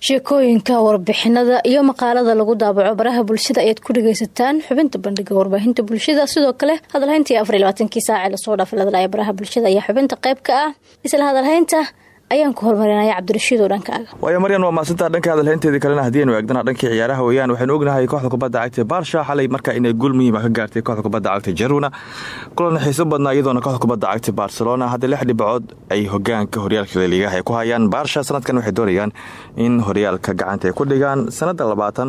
sheekooyinka warbixinada iyo maqaalada lagu daabaco baraha bulshada ayaad ku dhageysataan xubinta bandhiga warbaahinta bulshada. Sidoo kale hadalhayntii afar iyo labaatankii saace la soo dhaafay ladalaya baraha bulshada ayaa xubinta qayb ka ah. Isla hadalhaynta ayaan ku horumarinaya cabdirashiid oo dhankaaga. Waayo maryan waa maasantaa dhanka hadalhaynteedii kalena haddiinu eegdana dhankii ciyaaraha weeyaan waxaynu ognahay kooxda kubadda cagta baarsha xalay markaa inay guul muhiima ka gaartay kooxda kubadda cagta jaruna. Kulan xiiso badnaa iyadoona kooxda kubadda cagta barcelona. Hadda lix dhibacood ay hogaanka horyaalka laliigaha ay ku hayaan. Baarsha sanadkan waxay doonayaan in horyaalka gacanta ay ku dhigaan sanada labaatan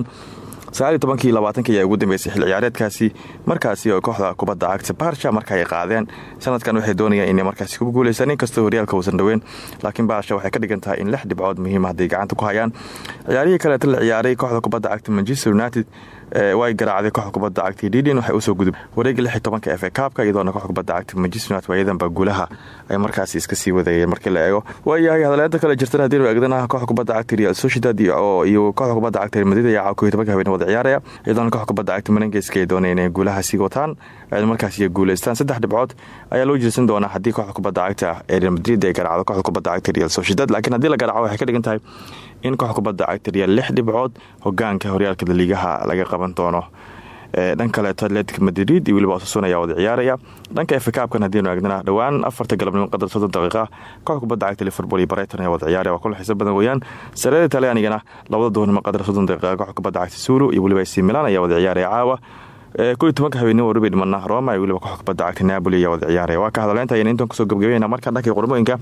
sagaaliyo tobankii labaatanki ayaa ugu dambeysay xil ciyaareedkaasi. Markaasi oo kooxda kubadda cagta baarsha marka ay qaadeen sanadkan waxay doonayaan inay markaasi ku guuleysaan inkastoo horyaalka uusan dhoweyn laakiin baarsha waxay ka dhigan tahay in lix dhibcood muhiima hadday gacanta ku hayaan. Ciyaarihii kaleeta la ciyaaray kooxda kubadda cagta manchester united way garaacday kooxda kubadda cagta dhidhin waxay u soo gudub wareega lix tobanka efe kaabka iyadoona kooxda kubadda cagta manchester united waayadanba guulaha ay markaasi iska sii wadayeen markii la eego. Waayahay hadaleenta kale jirtan haddii nu eegdana kooxda kubadda cagta real sociedad iyo kooxda kubadda cagta madrid ayaa iyo tobanka habeen wada ciyaaraya iyadoona kooxda kubadda cagta menengeska ay doonayeen inay guulaha sii wataan ay markaas iyo guuleystaan. Saddex dhibcood ayaa loo jeesan doonaa haddii kooxda kubadda cagta real madrid ay garaacdo kooxda kubadda cagta real sociedad laakiin haddii la garaaco waxay ka dhigan in kooxda kubadda cagta real lix dhibcood hogaanka horyaalka laliigaha laga qaban doono. Dhan kaleeto atletic madrid iyo weliba osasun ayaa wada ciyaaraya. Dhanka efkaabkan haddiinu eegnana dhowaan afarta galabnimo qadar soddon daqiiqa kooxda kubadda cagta liverpool iyo brighton ayaa wada ciyaaraya. Waa kula badan weeyaan. Sareeda talyaanigana labada duhurnimo qadar soddon daqiiqa kooxda kubadda cagta suulu iyo weliba ac milan ayaa wada ciyaaraya. Caawa kul iyo tobanka habeenimo rubi dhimana roma iyo weliba kooxda kubadda cagta napoli ayaa wada ciyaaraya. Waa ka hadaleynta ayana intan ku soo gabgabayna marka dhankii qormooyinka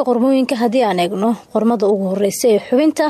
dhanka qormooyinka haddii aan eegno qormada ugu horeysa ee xubinta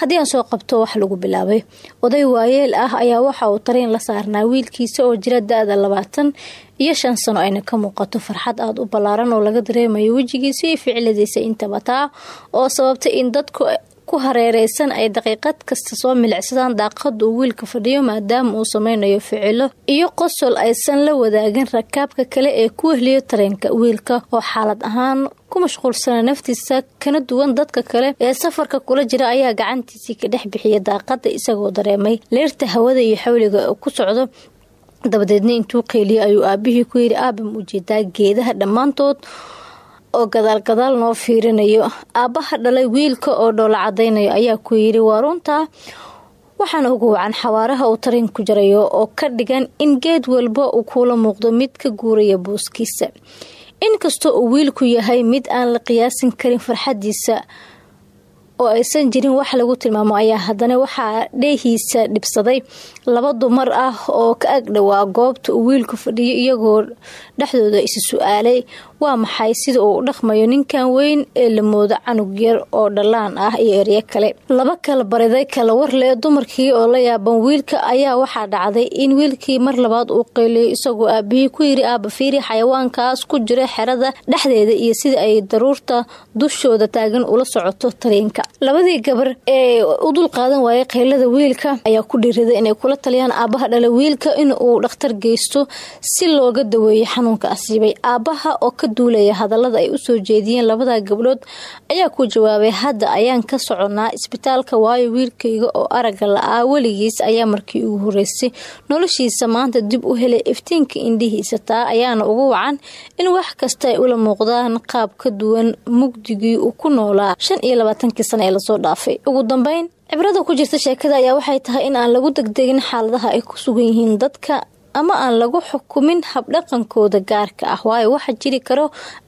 haddii aan soo qabto wax lagu bilaabay. Oday waayeel ah ayaa waxa uu tariin la saarnaa wiilkiisa oo jira da-da labaatan iyo shan sano ayna ka muuqato farxad aada u ballaaran oo laga dareemayo wejigiisa iyo ficiladiisa intaba taa oo sababtay in dadku ku hareereysan ay daqiiqad kasta soo milicsadaan daaqada uu wiilka fadhiyo maadaama uu sameynayo ficilo iyo qosol aysan la wadaagin rakaabka kale ee ku wehliyo tareenka wiilka oo xaalad ahaan ku mashquulsana naftiisa kana duwan dadka kale ee safarka kula jira ayaa gacantiisii ka dhex bixiya daaqada isagoo dareemay leerta hawada iyo xawliga ku socdo. Dabadeedna intuu qeyliyay ayuu aabihii ku yidhi aabam u jeedaa geedaha dhammaantood oo gadaal gadaal noo fiirinayo. Aabbaha dhalay wiilka oo dhoola cadaynayo ayaa ku yidhi waa runtaa waxaana ugu wacan xawaaraha uu tariin ku jarayo oo ka dhigan in geed walba uu kuula muuqdo mid ka guuraya booskiisa. Inkastoo uu wiilku yahay mid aan la qiyaasin karin farxadiisa oo aysan jirin wax lagu tilmaamo ayaa haddana waxaa dheehiisa dhibsaday. Laba dumar ah oo ka ag dhowaa goobta uu wiilku fadhiyo iyagoo dhexdooda isi su'aalay waa maxay sida uu u dhaqmayo ninkan weyn ee la moodo canug yar oo dhallaan ah iyo eryo kale? Laba kala bariday kala warle dumarkii oo la yaaban wiilka ayaa waxaa dhacday in wiilkii mar labaad uu qeyliyo isagoo aabihii ku yiri aaba fiiri xayawaankaas ku jira xerada dhexdeeda iyo sida ay daruurta dushooda taagan ula socoto tariinka labadii gabar ee u dul qaadan waayay qaylada wiilka ayaa ku dhiiraday inay kula taliyaan aabaha dhala wiilka in uu dhakhtar geysto si looga daweeyo xanuunka asiibay aabaha oo ka duulaya hadalada ay u soo jeediyeen labada gabdhood ayaa ku jawaabay hadda ayaan ka soconaa isbitaalka waayo wiilkayga oo aragga la-aa weligiis ayaa markii ugu horeysay noloshiisa maanta dib u helay iftiinka indhihiisa taa ayaana ugu wacan in wax kasta ay ula muuqdaan qaab ka duwan mugdigii uu ku noolaa. Shan iyo labaatankii sana ee la soo dhaafay. Ugu dambeyn cibrada ku jirta sheekada ayaa waxay tahay in aan lagu degdegin xaaladaha ay ku sugan yihiin dadka ama aan lagu xukumin habdhaqankooda gaarka ah. Waayo waxaa jiri karo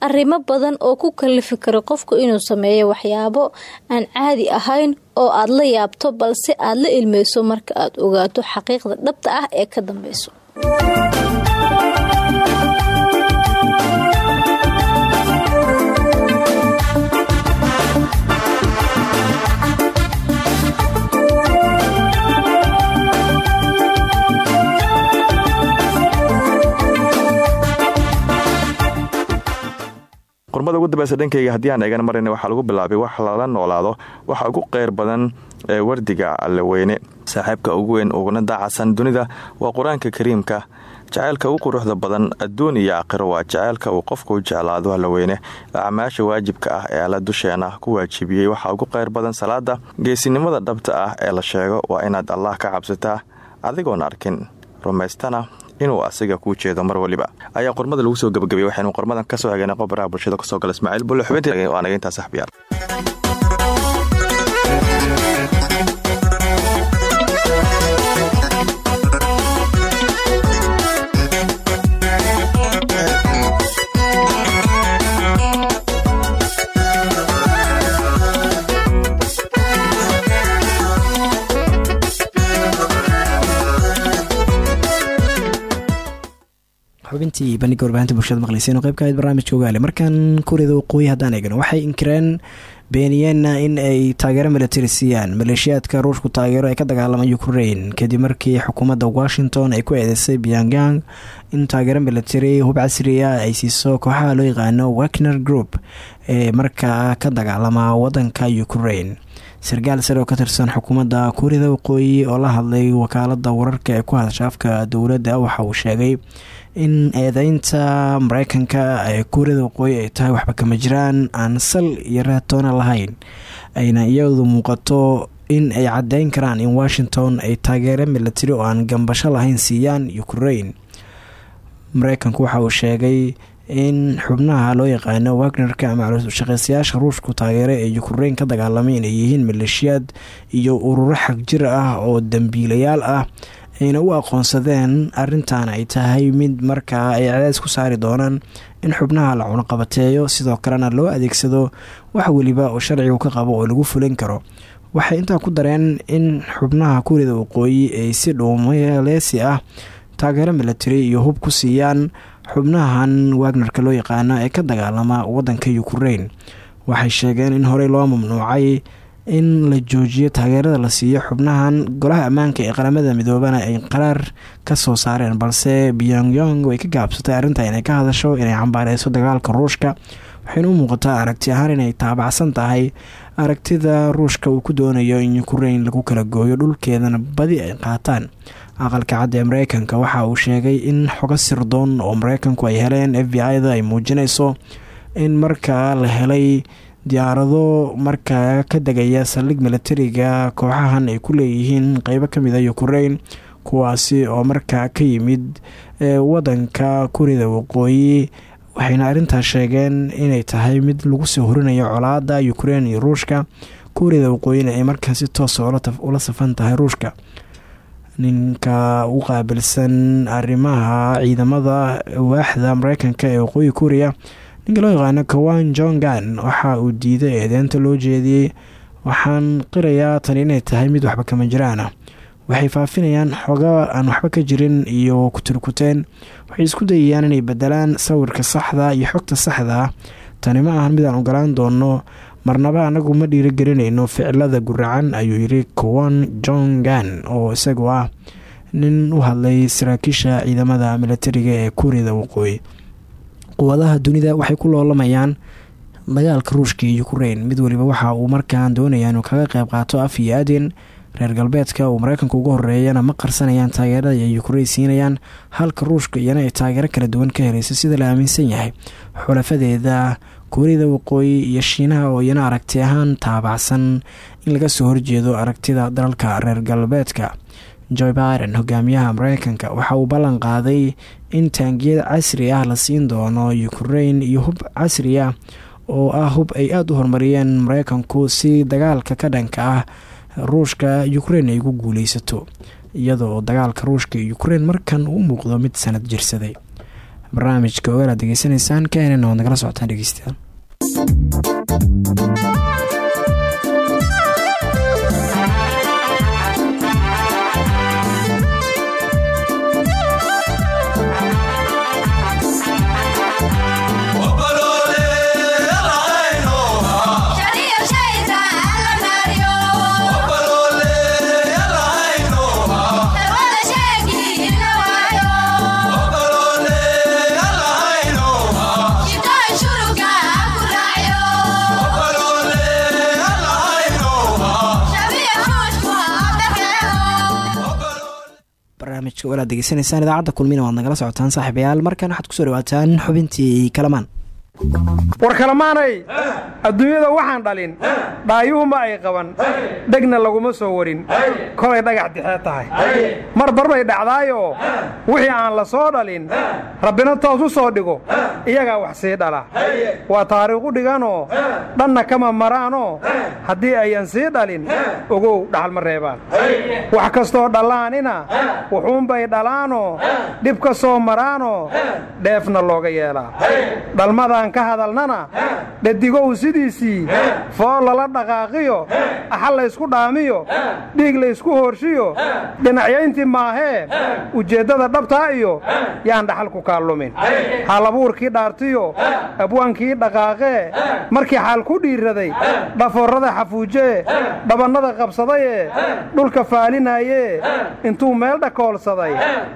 arrimo badan oo ku kalifi karo qofku inuu sameeyo waxyaabo aan caadi ahayn oo aad la yaabto balse aad la ilmeyso marka aad ogaato xaqiiqda dhabta ah ee ka dambeyso qormada ugu dambeysa dhankayga haddii aan eegan marayna waxaa lagu bilaabay wax lala noolaado. Waxa ugu qeyr badan ee wardiga allaweyne saaxiibka ugu weyn uguna daacasan dunida waa qur'aanka kariimka. Jaceylka ugu quruxda badan adduun iyo aakhiro waa jaceylka uu qofku u jeclaado allaweyne acmaasha waajibka ah ee alla dusheena ku waajibiyey. Waxaa ugu qeyr badan salaada geesinimada dhabta ah ee la sheego waa inaad allah ka cabsataa adigoon arkin. Rumaystana inuu asiga kuu jeedo mar waliba. Ayaa qormada lagu soo gabagabay waxaynu qormadan ka soo hegeenay qobaraha bulshada ka soo gala ismaaciil bulle xubintii. Waa naga xubintii bandhigga warbaahinta bulshada maqleyseen oo qayb ka ahayd barnaamijka ogaale markaan kureeda waqooyi hadaan eegano waxay inkireen beeniyeenna in ay taageero military siiyaan. Maleeshiyaadka ruushku taageero ee ka dagaalama ukrain kadib markii xukuumadda washington ay ku eedeysay pyongyang in taageero military hub casriya ah ay siiso kooxaha loo yaqaano wagner group ee markaa ka dagaalama wadanka ukrain sarkaal sare oo ka tirsan xukuumadda kuuriyada waqooyi oo la hadlay wakaalada wararka ee ku hadashaafka dowladda waxa uu sheegay in eedeynta mareykanka ee kuuriyada waqooyi ay tahay waxba kama jiraan. Aan sal iyo raatoona lahayn. Ayna iyadu muuqato in ay caddeyn karaan in washington ay taageero militari oo aan gambasho lahayn siiyaan ukrain mareykanku waxa uu sheegay in xubnaha loo yaqaano wagnerka ama shaqeysayaasha ruushku taageero ee ukrain ka dagaalamay inay yihiin maleeshiyaad iyo ururo xagjir ah oo dambiilayaal ah ayna u aqoonsadeen arintan ay tahay mid markaa ay cadays ku saari doonaan in xubnaha la cunuqabateeyo sidoo kalena loo adeegsado wax weliba oo sharcigu ka qabo oo lagu fulin karo. Waxay intaa ku dareen in xubnaha kuuriyada waqooyi ay si dhuumeeleysi ah taageero militari iyo hub ku siiyaan xubnahan wagnerka loo yaqaano ee ka dagaalama wadanka ukrain waxay sheegeen in horey loo mamnuucay in la joojiyo taageerada la siiyo xubnahan golaha ammaanka ee qaramada midoobana ay qaraar ka soo saareen balse pyongyong way ka gaabsatay arrinta inay ka hadasho inay cambaareyso dagaalka ruushka. Waxayna u muuqataa aragti ahaan inay taabacsan tahay aragtida ruushka uu ku doonayo in ukrain lagu kala gooyo dhulkeedana badi ay qaataan. Aqalka cadda ee mareykanka waxa uu sheegay in xogo sirdoon oo mareykanku ay heleen f b i-da ay muujinayso in markaa la helay diyaarado markaa ka degaya saldhig militariga kooxahan ay ku leeyihiin qeybo ka mid a ukrain kuwaasi oo markaa ka yimid wadanka kuuriyada waqooyi waxayna arrintaas sheegeen inay tahay mid lagu soo horinayo colaada ukrain iyo ruushka. Kuuriyada waqooyina ay markaa si toosa ula safan tahay ruushka. Ninka u qaabilsan arrimaha ciidamada waaxda mareykanka ee waqooyi kuuriya ninka loo yaqaano kawan jongan waxa uu diiday eedeynta loo jeediyey waxaan qirayaa tani inay tahay mid waxba kama jiraan ah waxay faafinayaan xogo aan waxba ka jirin iyo kutirkuteen waxay isku dayayaan inay bedelaan sawirka saxda iyo xogta saxda. Ah tani ma ahan mid aan ogolaan doono marnaba anagu ma dhiirigelinayno ficilada guracan ayuu yiri kawan jongan oo isagu ah nin u hadlay saraakiisha ciidamada militariga ee kuuriyada waqooyi quwadaha dunida waxay ku loolamayaan dagaalka ruushka iyo ukrain mid waliba waxa uu markaan doonaya inuu kaga qayb qaato af iyo adin reer galbeedka uu mareykanka uga horeeyana ma qarsanayaan taageerada ay ukrain siinayaan halka ruushka iyana ay taageero kala duwan ka helayso sida la aaminsan yahay. Xulafadeeda kuuriyada waqooyi iyo shiinaha oo iyana aragti ahaan taabacsan. In laga soo horjeedo aragtida dalalka reer galbeedka joe biden hogaamiyaha mareykanka waxa uu ballan qaaday in taangiyada casri ah la siin doono ukrain iyo hub casri ah oo ah hub ay aada u horumariyeen mareykanku si dagaalka ka dhanka ah ruushka ukrain ay ugu guuleysato iyadoo dagaalka ruushka iyo ukrain markan uu muuqdo mid sanad jirsaday. Barnaamijka ogaalaad degeysanaysaan keenana waad nagala socotaan dhegeystayaal barnaamijka walaad degeysanaysaan idaacadda kulmina waad nagala socotaan saaxiibayaal markan waxaad ku soo dhawaataan xubintii kalamaan war kalamaanay adduunyada waxaan dhalin dhaayuhu ma ay qaban dhegna laguma soo warin kolay dhagax dixee tahay. Mar barbay dhacdaayoo wixii aan la soo dhalin rabbina toos u soo dhigo iyagaa wax sii dhala. Waa taariikhu dhiganoo dhanna kama maraanoo haddii ayan sii dhalin ogow dhaxal ma reebaan. Wax kastoo dhallaanina wuxuunbay dhalaanoo dhib ka soo maraanoo dheefna looga yeelaa markaan ka hadalnana dhadigow sidiisii fool lala dhaqaaqiyo axal laysku dhaamiyo dhiig laysku hoorshiyo dhinacyayntii maahee ujeeddada dhabtaa iyo yaan dhaxal ku kaallumin. Halabuurkii dhaartiyo abwaankii dhaqaaqee markii xaal ku dhiirraday dhafoorrada xafuujee dhabannada qabsadayee dhulka faalinaayee intuu meel dhakoolsaday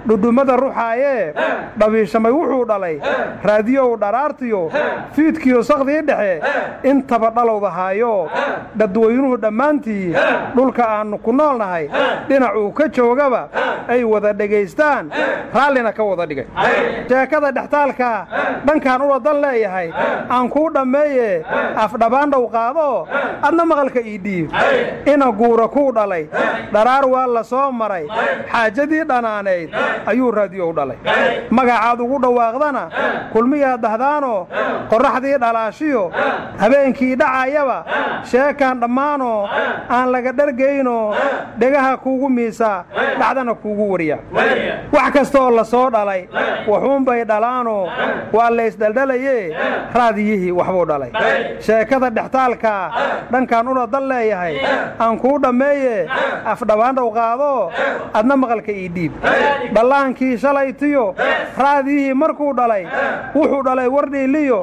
dhudhummada ruxaayee dhabiishamay wuxuu dhalay raadiyow dharaartiyo fiidkiyo sakdii dhexe intaba dhalowda haayo dadweynuhu dhammaantii dhulka aannu ku nool nahay dhinacuu ka joogaba ay wada dhegaystaan. Raallina ka wada dhigay. Sheekada dhextaalka dhankaan ula dan leeyahay aan kuu dhammeeye afdhabaandhow qaado adna maqalka ii dhiib. Ina guura kuu dhalay. Dharaar waa la soo maray. Xaajadii dhanaanayd ayuu raadiyow dhalay magacaad ugu dhawaaqdana kulmiyaa dahdaanoo qorraxdii dhalaashiyo habeenkii dhacayaba sheekaan dhammaanoo aan laga dhargaynoo dhegaha kuugu miisaa dhacdana kuugu wariya. Wax kastooo la soo dhalay waxuunbay dhalaanoo waa laysdhaldhalayee raadiyihii waxbuu dhalay. Sheekada dhextaalkaa dhankaan ula dal leeyahay aan kuu dhammeeye afdhabaandhow qaado adna maqalka ii dhiib dhallaankii shalaytiyo raadiyihii markuu dhalay wuxuu dhalay wardhiiliyo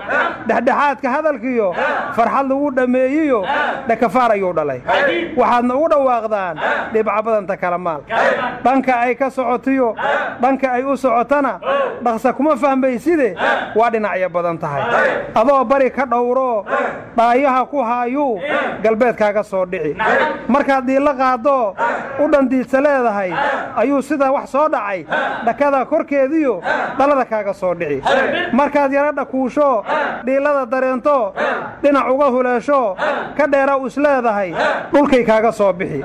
dhexdhexaadka hadalkiyo farxad lagu dhammeeyiyo dhakafaar ayuu dhalay. Waxaadna ugu dhawaaqdaan dhibca badanta kala maal. Dhanka ay ka socotiyo dhanka ay u socotana dhaqsa kuma fahmayside waa dhinacyo badan tahay. Adoo bari ka dhowroo dhaayaha ku haayuu galbeedkaaga soo dhici. Markaad dhiilla qaaddo u dhandiidsa leedahay ayuu sidaa wax soo dhacay dhakada korkeediyo dhalada kaaga soo dhici. Markaad yara dhiillada dareento dhinac uga huleesho ka dheeraw isleedahay dhulkay kaaga soo bixi.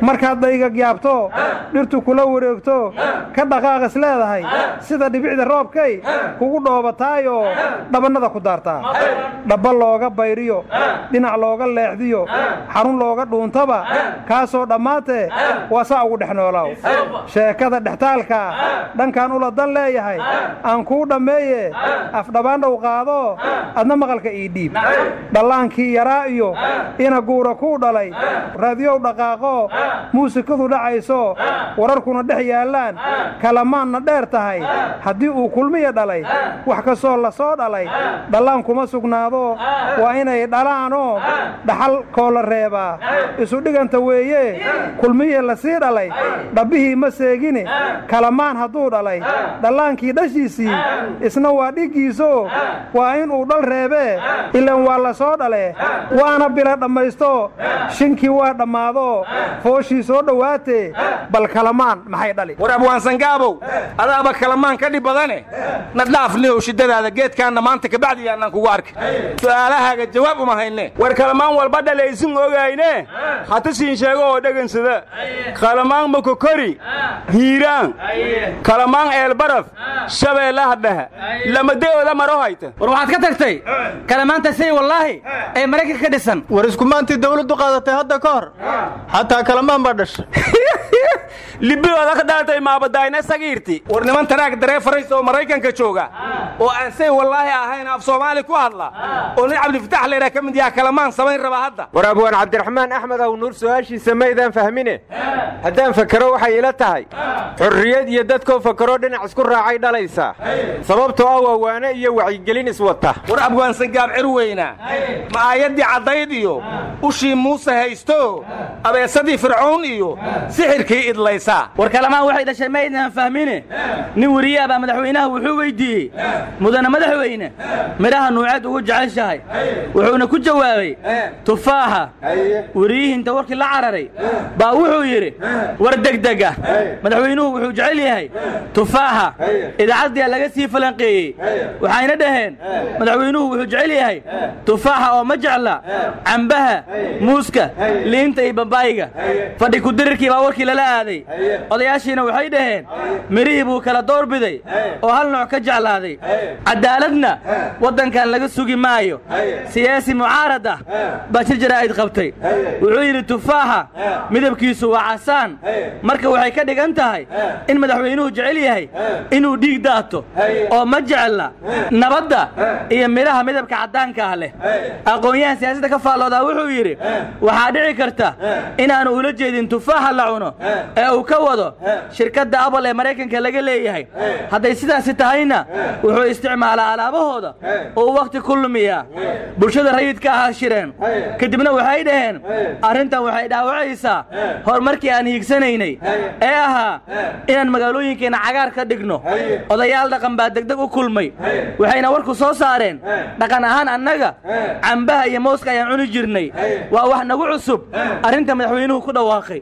Markaad daygagyaabto dhirtu kula wareegto ka dhaqaaq isleedahay sida dhibicda roobkay kugu dhoobataayoo dhabannada ku daartaa. Dhabba looga bayriyo dhinac looga leexdiyo xarun looga dhuuntaba kaasoo dhammaantee waa saa ugu dhex noolaaw. Sheekada dhextaalka dhankaan ula dan leeyahay aan kuu dhammeeye afdhabaandhow qaado adna maqalka ii dhiib. Dhallaankii yaraa iyo ina guura kuu dhalay. Raadiyow dhaqaaqo muusikadu dhacayso wararkuna dhex yaallaan kalamaanna dheer tahay. Haddii uu kulmiya dhalay wax kastoo la soo dhalay dhallaan kuma sugnaado. Waa inay dhalaanoo dhaxal koola reebaa isu dhiganta weeye kulmiya la sii dhalay. Dhabbihii ma seegine kalamaan hadduu dhalay. Dhallaankii dhashiisii isna waa dhiggiisoo waa inuu dhal reebee ilan waa la soo dhalee waana bila dhammaysto. Shinkii waa dhammaado. Fooshii soo dhowaatee bal kalamaan maxay dhali? War abwaansangaabow adaaba kalamaan ka dhib badane? Na dhaafnihow shiddadaada geedkaanna maanta kabacdi yaannaan kugu arki. Su'aalahaaga jawaab uma hayne. War kalamaan walba dhalaysin ogayne hata siin sheego oo dhegansada kalamaan makokori hiiraan. Kalamaan eelbaraf. Shabeellaha dhaha lamadeooda maro hayta waxaad ka tagtay kalamaanta say wallaahi ee. maraykanka ka dhisan. War iskumaantii dawladdu qaadatay hadda ka hor. Xataa kalamaan baa dhashay. Libidooda ka dhalatay maabadayna sagiirti war niman taraag dareefarays oo maraykanka jooga oo aan say wallaahi ahayn af soomaali ku hadla. Oo nin cabdifatax leeraa ka mid yaha kalamaan samayn raba hadda. War abwaan cabdiraxmaan axmed aw nuur su'aashiisa maydaan fahmine. Haddaan fakero waxay ila tahay. Xurriyad iyo dadkoo fakero dhinac isku raacay dhalaysaa sababtoo ah waawaane iyo wacyigelin iswata war abwaansangaab cirweyna ma aayaddii caddayd iyo? Ushii muuse haysto? Abeesadii fircown iyo? Sixirkii idlaysaa war kalamaan waxay dhashay maydaan fahmine? Nin weriyaha baa madaxweynaha wuxuu weyddiiyey mudane madaxweyne midhaha nuuceed ugu jeceshahay. Wuxuuna ku jawaabay tufaaxa weriyihiinta warkii la cararay baa wuxuu yidhi war degdega. Madaxweynuhu wuxuu jecel yahay tufaaxa idaacaddiyaa laga sii falanqeeyey. Waxayna dhaheen madaxweynuhu wuxuu jecel yahay tufaaxa oo ma jecla cambaha muuska liinta iyo bambaayiga fadhi kudirirkii baa warkii lala aaday. Odayaashiina waxay dhaheen mirihii buu kala doorbiday oo hal nooc ka jeclaaday. Caddaaladna waddankan laga sugi maayo. Siyaasi mucaarad ah baa shir jaraa'id qabtay. Wuxuu yidhi tufaaxa midabkiisu waa casaan. Marka waxay ka dhigan tahay in madaxweynuhu jecel yahay inuu dhiig daato oo ma jecla nabadda iyo midhaha midabka caddaanka ah leh. Aqoon-yahan siyaasadda ka faalloodaa wuxuu yidhi waxaa dhici karta inaanu ula jeedin tufaaxa la cuno ee uu ka wado shirkadda abal ee maraykanka laga leeyahay. Hadday sidaasi tahayna wuxuu isticmaalaa alaabahooda oo wakhti ku lumiyaa. Bulshada rayidka ahaa shireen. Kadibna waxay dhaheen arrintan waxay dhaawacaysaa horumarkii aan hiigsanaynay ee ahaa inaan magaalooyinkeenna cagaar ka dhigno. Odayaal dhaqan baa degdeg u kulmay. Waxayna warku soo saareen. Dhaqan ahaan annaga cambaha iyo mooska ayaan cuni jirnay. Waa wax nagu cusub. Arrinta madaxweynuhu ku dhawaaqay.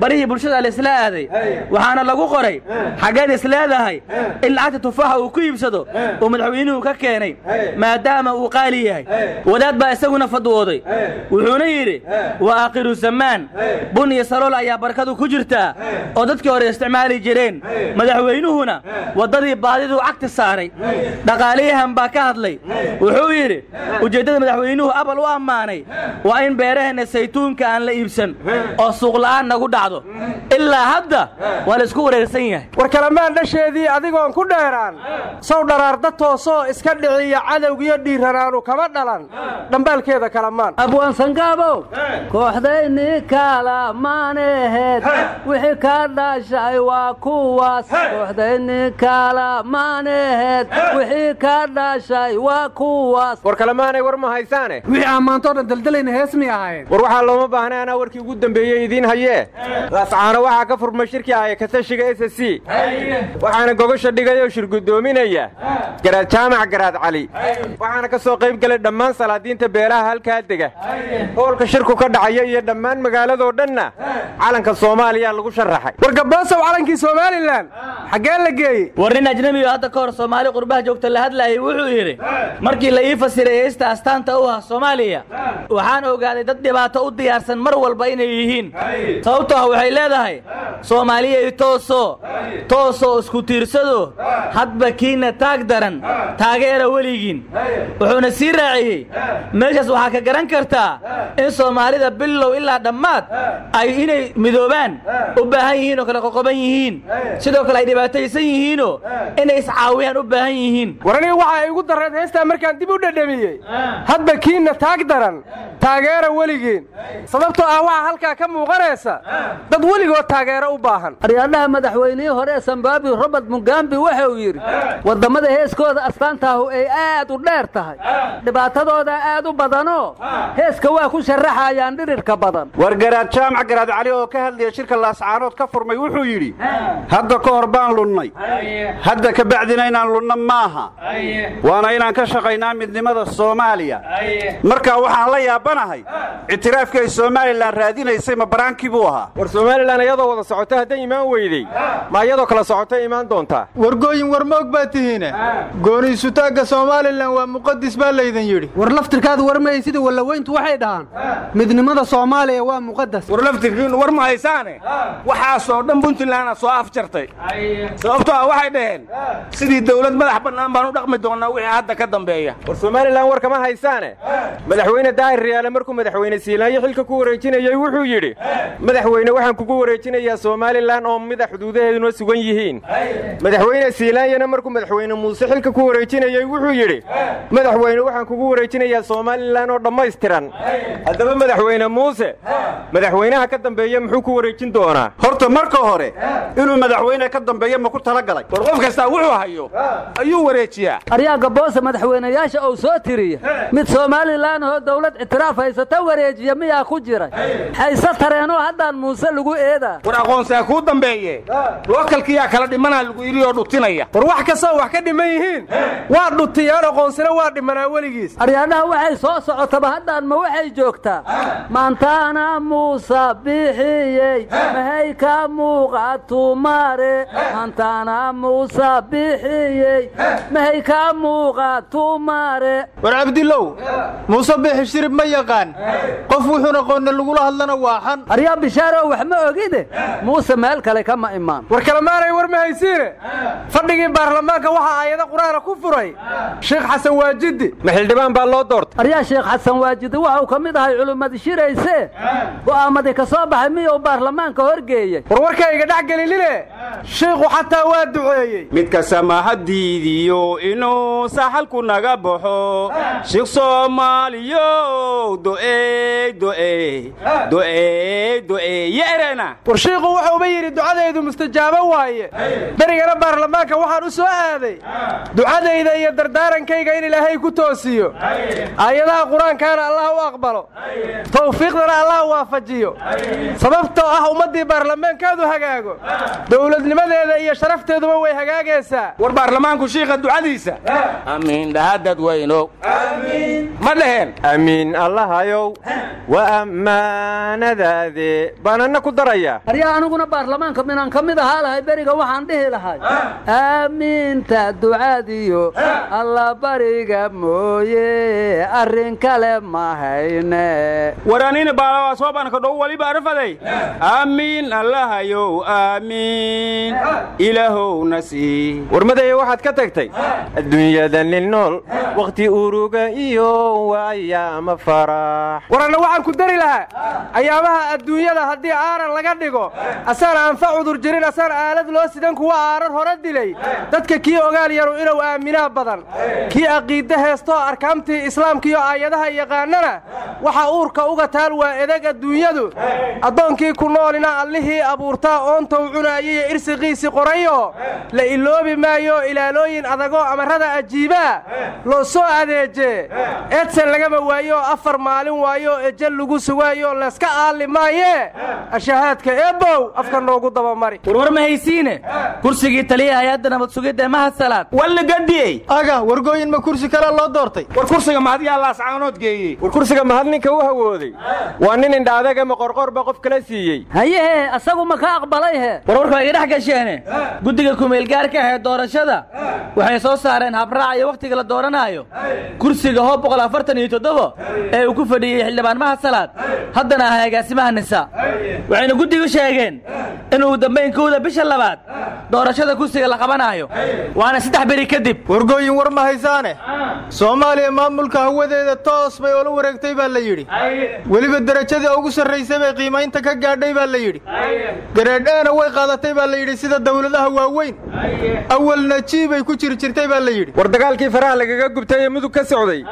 Barihii bulshada laisla aaday. Waxaana lagu qoray xaggeed isleedahay in lacagta tufaaxa uu ku iibsado uu madaxweynuhu ka keenay. Maadaama uu qaali yahay. Wadaad baa isaguna fadwooday. Wuxuuna yidhi waa aakhiru zamaan bun iyo salool ayaa barkadu ku jirtaa oo dadkii hore isticmaali jireen. Madaxweynuhuna waddadii baadiduu cagti saaray. Dhaqaaliyahan baa ka hadlay. Wuxuu yidhi ujeeddada madaxweynuhu abal u ammaanay waa in beeraheenna saytuunka aan la iibsan oo suuqla'aan nagu dhacdo. Ilaa hadda waa la isku wareersan yahay. War kalamaan dhasheedii adigoon ku dheeraan. Sow dharaarda toosoo iska dhiciya cadowgiyo dhiiranaanu kama dhalan. Dhambaalkeeda kalamaan abwaansangabow kooxdayni kala maaneheed. Wixii ka dhashay waa kuwaas. Kooxdayni kala maaneheed. Wixii ka kuwaas war kalemaanay war ma haysaane? Wixii ammaantoo dhan daldalayna hees may ahaayeen. War waxaa looma baahna anaa warkii ugu dambeeyey idiin hayee? Lascaano waxaa ka furmay shirkii aya katashiga s c. Waxaana gogosha dhigayoo shir guddoominaya garaad jaamac garaad cali waxaana ka soo qayb galay dhammaan salaadiinta beelaha halkaa dega. Hoolka shirku ka dhacaya iyo dhammaan magaaladoo dhanna calanka soomaaliya lagu sharaxay war calankii somalilan xaggee la geeyey. War nin ajnabi oo hadda ka hor soomaali qurbaha joogta la hadlaayay wuxuu yidhi markii la ii fasiray heesta astaanta u ah soomaaliya waxaan ogaaday dad dhibaato u diyaarsan mar walba inay yihiin. Sababtoo ah waxay leedahay soomaaliyay tooso toosoo isku tiirsado hadba kiina taag daran taageera weligiin. Wuxuuna sii raaciyey meeshaas waxaa ka garan kartaa in soomaalida bilow ilaa dhammaad ay inay midoobaan u baahan yihiin oo kala qoqoban yihiin. Sidoo kale ay dhibaataysan yihiinoo inay iscaawiyaan u baahan yihiin heestaa markaan dib u dhedhamiyey hadba kiinna taag daran taageera weligiin. Sababtoo ah waxaa halkaa ka muuqanaysa. Dad weligood taageero u baahan. Aryaadhaha madaxweynihii hore ee zimbabwe robert mugambi wuxuu yidhi waddamada heeskooda astaantaahu ay aad u dheer tahay. Dhibaatadooda aad u badanoo heeska waa ku sharaxayaan dhirirka badan. War garaad jaamac garaad cali oo ka hadlaya shirka laascaanood ka furmay wuxuu yidhi hadda ka hor baan lunnay. Hadda ka bacdina inaan lunno maaha waana inaan ka shaqaynaa midnimada soomaaliya. Marka waxaan la yaabanahay ictiraafkii ay somalilan raadinaysay ma baraankii buu ahaa. War somalilan iyadoo wada socota hadday imaan weydey ma iyadoo kala socota imaan doontaa wargooyin war ma og baa tihiine. Gooni isutaagga somalilan waa muqadis baa laydin yidhi. War laftirkaadu warmayay sida wallaweyntu waxay dhahaan. Midnimada soomaaliya waa muqadas war laftirkiinu war ma haysaane? Waxaasoo dhan puntlandna soo afjartay. Sababtoo ah waxay dhaheen sidii dawlad madax bannaan baan u dhaqmi doonnaa wixii hadda ka dambeeya. War somalilan war kama haysaane? Madaxweyne daahir riyaale markuu madaxweyne siilaayo xilka ku wareejinayey wuxuu yidhi madaxweyne waxaan kugu wareejinayaa somalilan oo mida xuduudaheeduna sugan yihiin. Madaxweyne siilaanyana markuu madaxweyne muuse xilka ku wareejinayey wuxuu yidhi madaxweyne waxaan kugu wareejinayaa somalilan oo dhammaystiran. Haddaba madaxweyne muuse madaxweynaha ka dambeeya muxuu ku wareejin doonaa? Horta marka hore inuu madaxweyne ka dambeeya ma ku talagalay? War qof kastaa wuxuu hayo ayuu wareejiyaa gaboose madaxweynayaasha uu soo tiriya mid somalilan oo dawlad ictiraaf haysata wareejiya miyaa ku jiray hayse tareenoo haddaan muuse lagu eedaa war aqoonsaa kuu dambeeye lookalkiyaa kala dhimanaa lagu yidhi oo dhutinaya. War wax kastoo wax ka dhiman yihiin? Waa dhutiyaan aqoonsina waa dhimanaa weligiis. Aryaadhaha waxay soo socotaba haddaan ma waxay joogtaa? Maantaana muuse bixiyey mahay ka muuqatumare maantaana muuse bixiyey mahay ka muuqatumare war cabdilow muuse shirib ma yaqaan? Qof wuxuun aqoonna lagula hadlana waa xan. Aryaa bishaarow wax ma ogide muuse meel kale kama imaan. War kalemaanay war ma haysiine? Fadhigii baarlamaanka waxaa aayado qur'aana ku furay. Sheekh xasan waajidi. Ma xildhibaan baa loo doortay. Aryaa sheekh xasan waajidi waxau ka mid ahay culummadi shirayse go'aamadii ka soo baxay miyuu baarlamaanka horgeeyey? War warkayga dhex gelinine? Shiikhu xataa waa duceeyey. Midka samahadiidiyo inuu saxalku naga baxo shiikh soomaaliyo do'ey do'ey do'ey do'ey yeerena war shiikhu wuxuuba yidhi ducadaydu mustajaabo waaye. Berigana baarlamaanka waxaan u soo aaday. Ducadayda iyo dardaarankayga in ilaahay ku toosiyo. Aayadaha qur'aankaana allah u aqbalo. Tawfiiqdana allah waafajiyo. Sababtoo ah ummaddii baarlamaankaadu hagaago dowladnimadeeda iyo sharafteeduba way hagaagaysaa. War baarlamaanku shiikha ducadiisa amiin dhahadad weyno ma dhaheen amiin allahayow wa ammaanadaade baan anna ku daraya. Aryaa aniguna baarlamaanka minaan ka mid ahaa lahay beriga waxaan dhihi lahay. Aamiinta ducadiyo alla bariga mooye arrin kale ma hayne. Waranina baalawa soobanka dhow waliba arafaday aamiin allahayow aamiin ilaahowna sii warmadaya waxaad ka tagtay? Adduunyada nin nool wakhti uruga iyo waayaama farax. Waranna waxaan ku dari lahaa ayaamaha adduunyada haddii aaran laga dhigo asaan aanfa cudur jirin asaan aalad loo sidan kuwa aarar hore dilay dadka kii ogaal yaru inuu aaminaa badan. Kii aqiidda heestoo arkaamtii islaamkiiyo aayadaha yaqaanana waxa uurka uga taal waa edeg adduunyadu. Addoonkii ku noolina allihii abuurtaa oontow cunaayiyo irsiqiisii qorayo la iloobi maayo ilaalooyin adagoo amarrada ajiibaa loo soo adeejee eedsan lagama waayo afar maalin waayo ejel lagu sugaayo layska aalli maayee ashahaadka eebbow afka noogu dabamari warwar ma haysiine? Kursigii taliya hay'adda nabad sugidda mahad salaad. Walla gadiyey aga wargooyin ma kursi kalea loo doortay? War kursiga mahadyaa laascaanood geeyey. War kursiga mahad ninka u hawooday? Waa nin indha adagama qorqorba qof kala siiyey. Hayehe asagu ma ka aqbalay he? Warwarka way idhex gasheene guddiga kumeelgaarka ah ee doorashada? Waxay soo saareen habraac iyo wakhtiga la dooranaayo kursiga hoob boqol afartan iyo toddobo ee uu ku fadhiyey xildhibaan mahad salaad. Haddana ahay agaasimaha nisa. Waxayna guddigu sheegeen in ugu dambayn kowda bisha labaad doorashada kursiga la qabanaayo waana saddex beri kadib. Wargooyin war ma haysaane? Soomaaliya maamulka hawadeeda toos bay ula wareegtay baa la yidhi. Weliba derajadii ugu sarraysay bay qiimaynta ka gaadhay baa la yidhi. Gareedheena way qaadatay baa la yidhi sida dawladaha waaweyn. Awalna jiibay ku jiri jirtay baa la yidhi dagaalkii faraha lagaga gubtay ee mudug ka socday.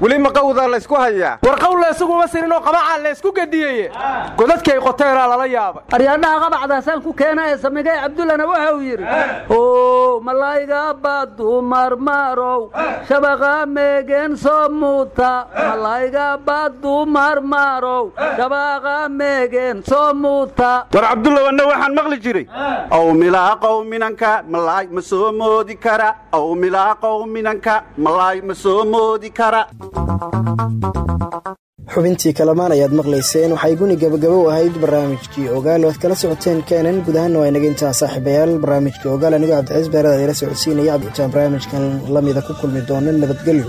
Weli maqawdaa laysku hayaa war qawle isaguma sininoo qabacaa laysku gediyeye godadkay qoteenaa lala yaabay. Aryaadhaha qabacdaasaan ku keenaye samigay cabdullana waxa uu yidhi o malayga badu marmarow shabaqa meegen soo muuta. Malayga badu marmarow shabaqa meegen soo muuta. War cabdulla wanna waxaan maqli jiray. Aw milaaqow minanka malaay ma soo moodi kara. Aw milaaqow minanka malaay ma soo moodi kara xubintii kalamaan ayaad maqlayseen waxay guni gabagabo u ahayd barnaamijkii ogaal. Oad kala socoteen keenan guud ahaanna waa inaga saaxiibayaal. Barnaamijkii ogaal anigoo cabdixaiis beerada idila socodsiinaya. Cabditaan barnaamijkan lamida ku kulmi doona nabadgelyo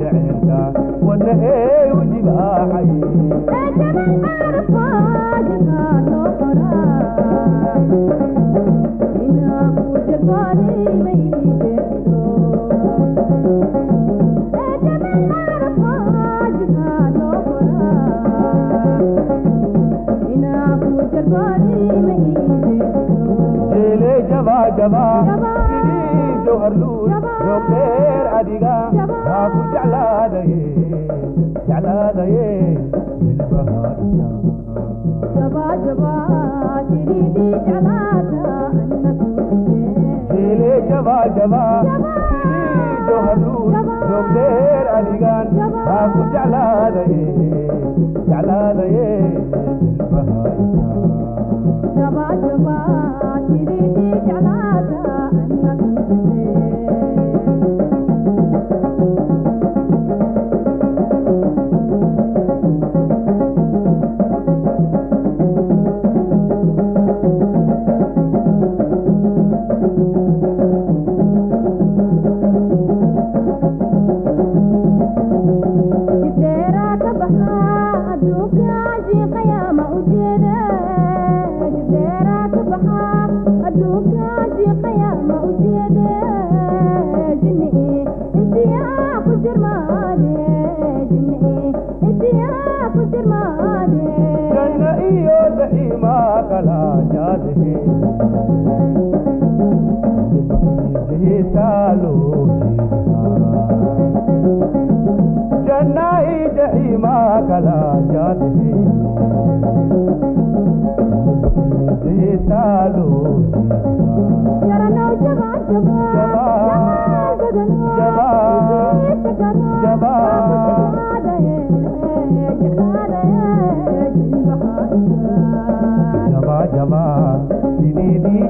jaceylka wadnahey u jibaaxaye jowharluul joogdheer adiga kaa ku jeclaadaye jeclaadaye jilbaha jeele jaba jaba sidii jowharluul joogdheer adigan kaa ku jeclaadaye jeclaadaye jilbaha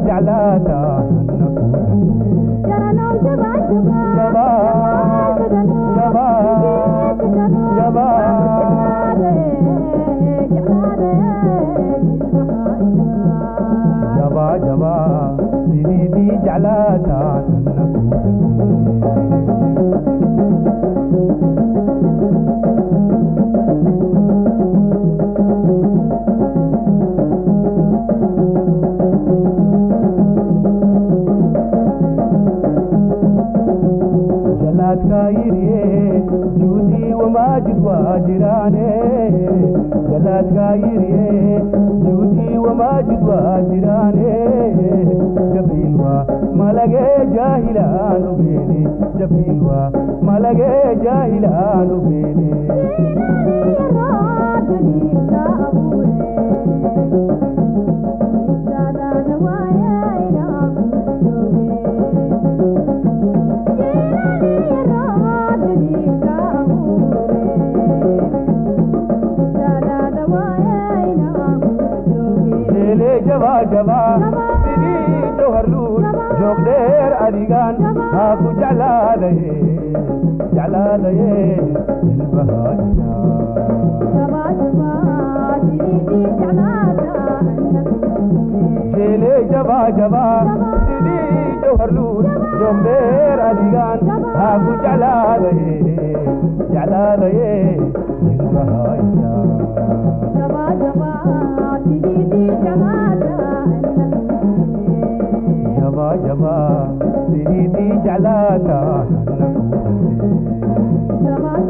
jeclaata ugeene jabriil waa malage jaahilaan ugeene jeele jaba jaba sidii jowharluul joogdheer barluud jombeer adigaan haa ku jeclaadaye jeclaadaye jirkahaya jaba jaba sididii jeclaata nakuuse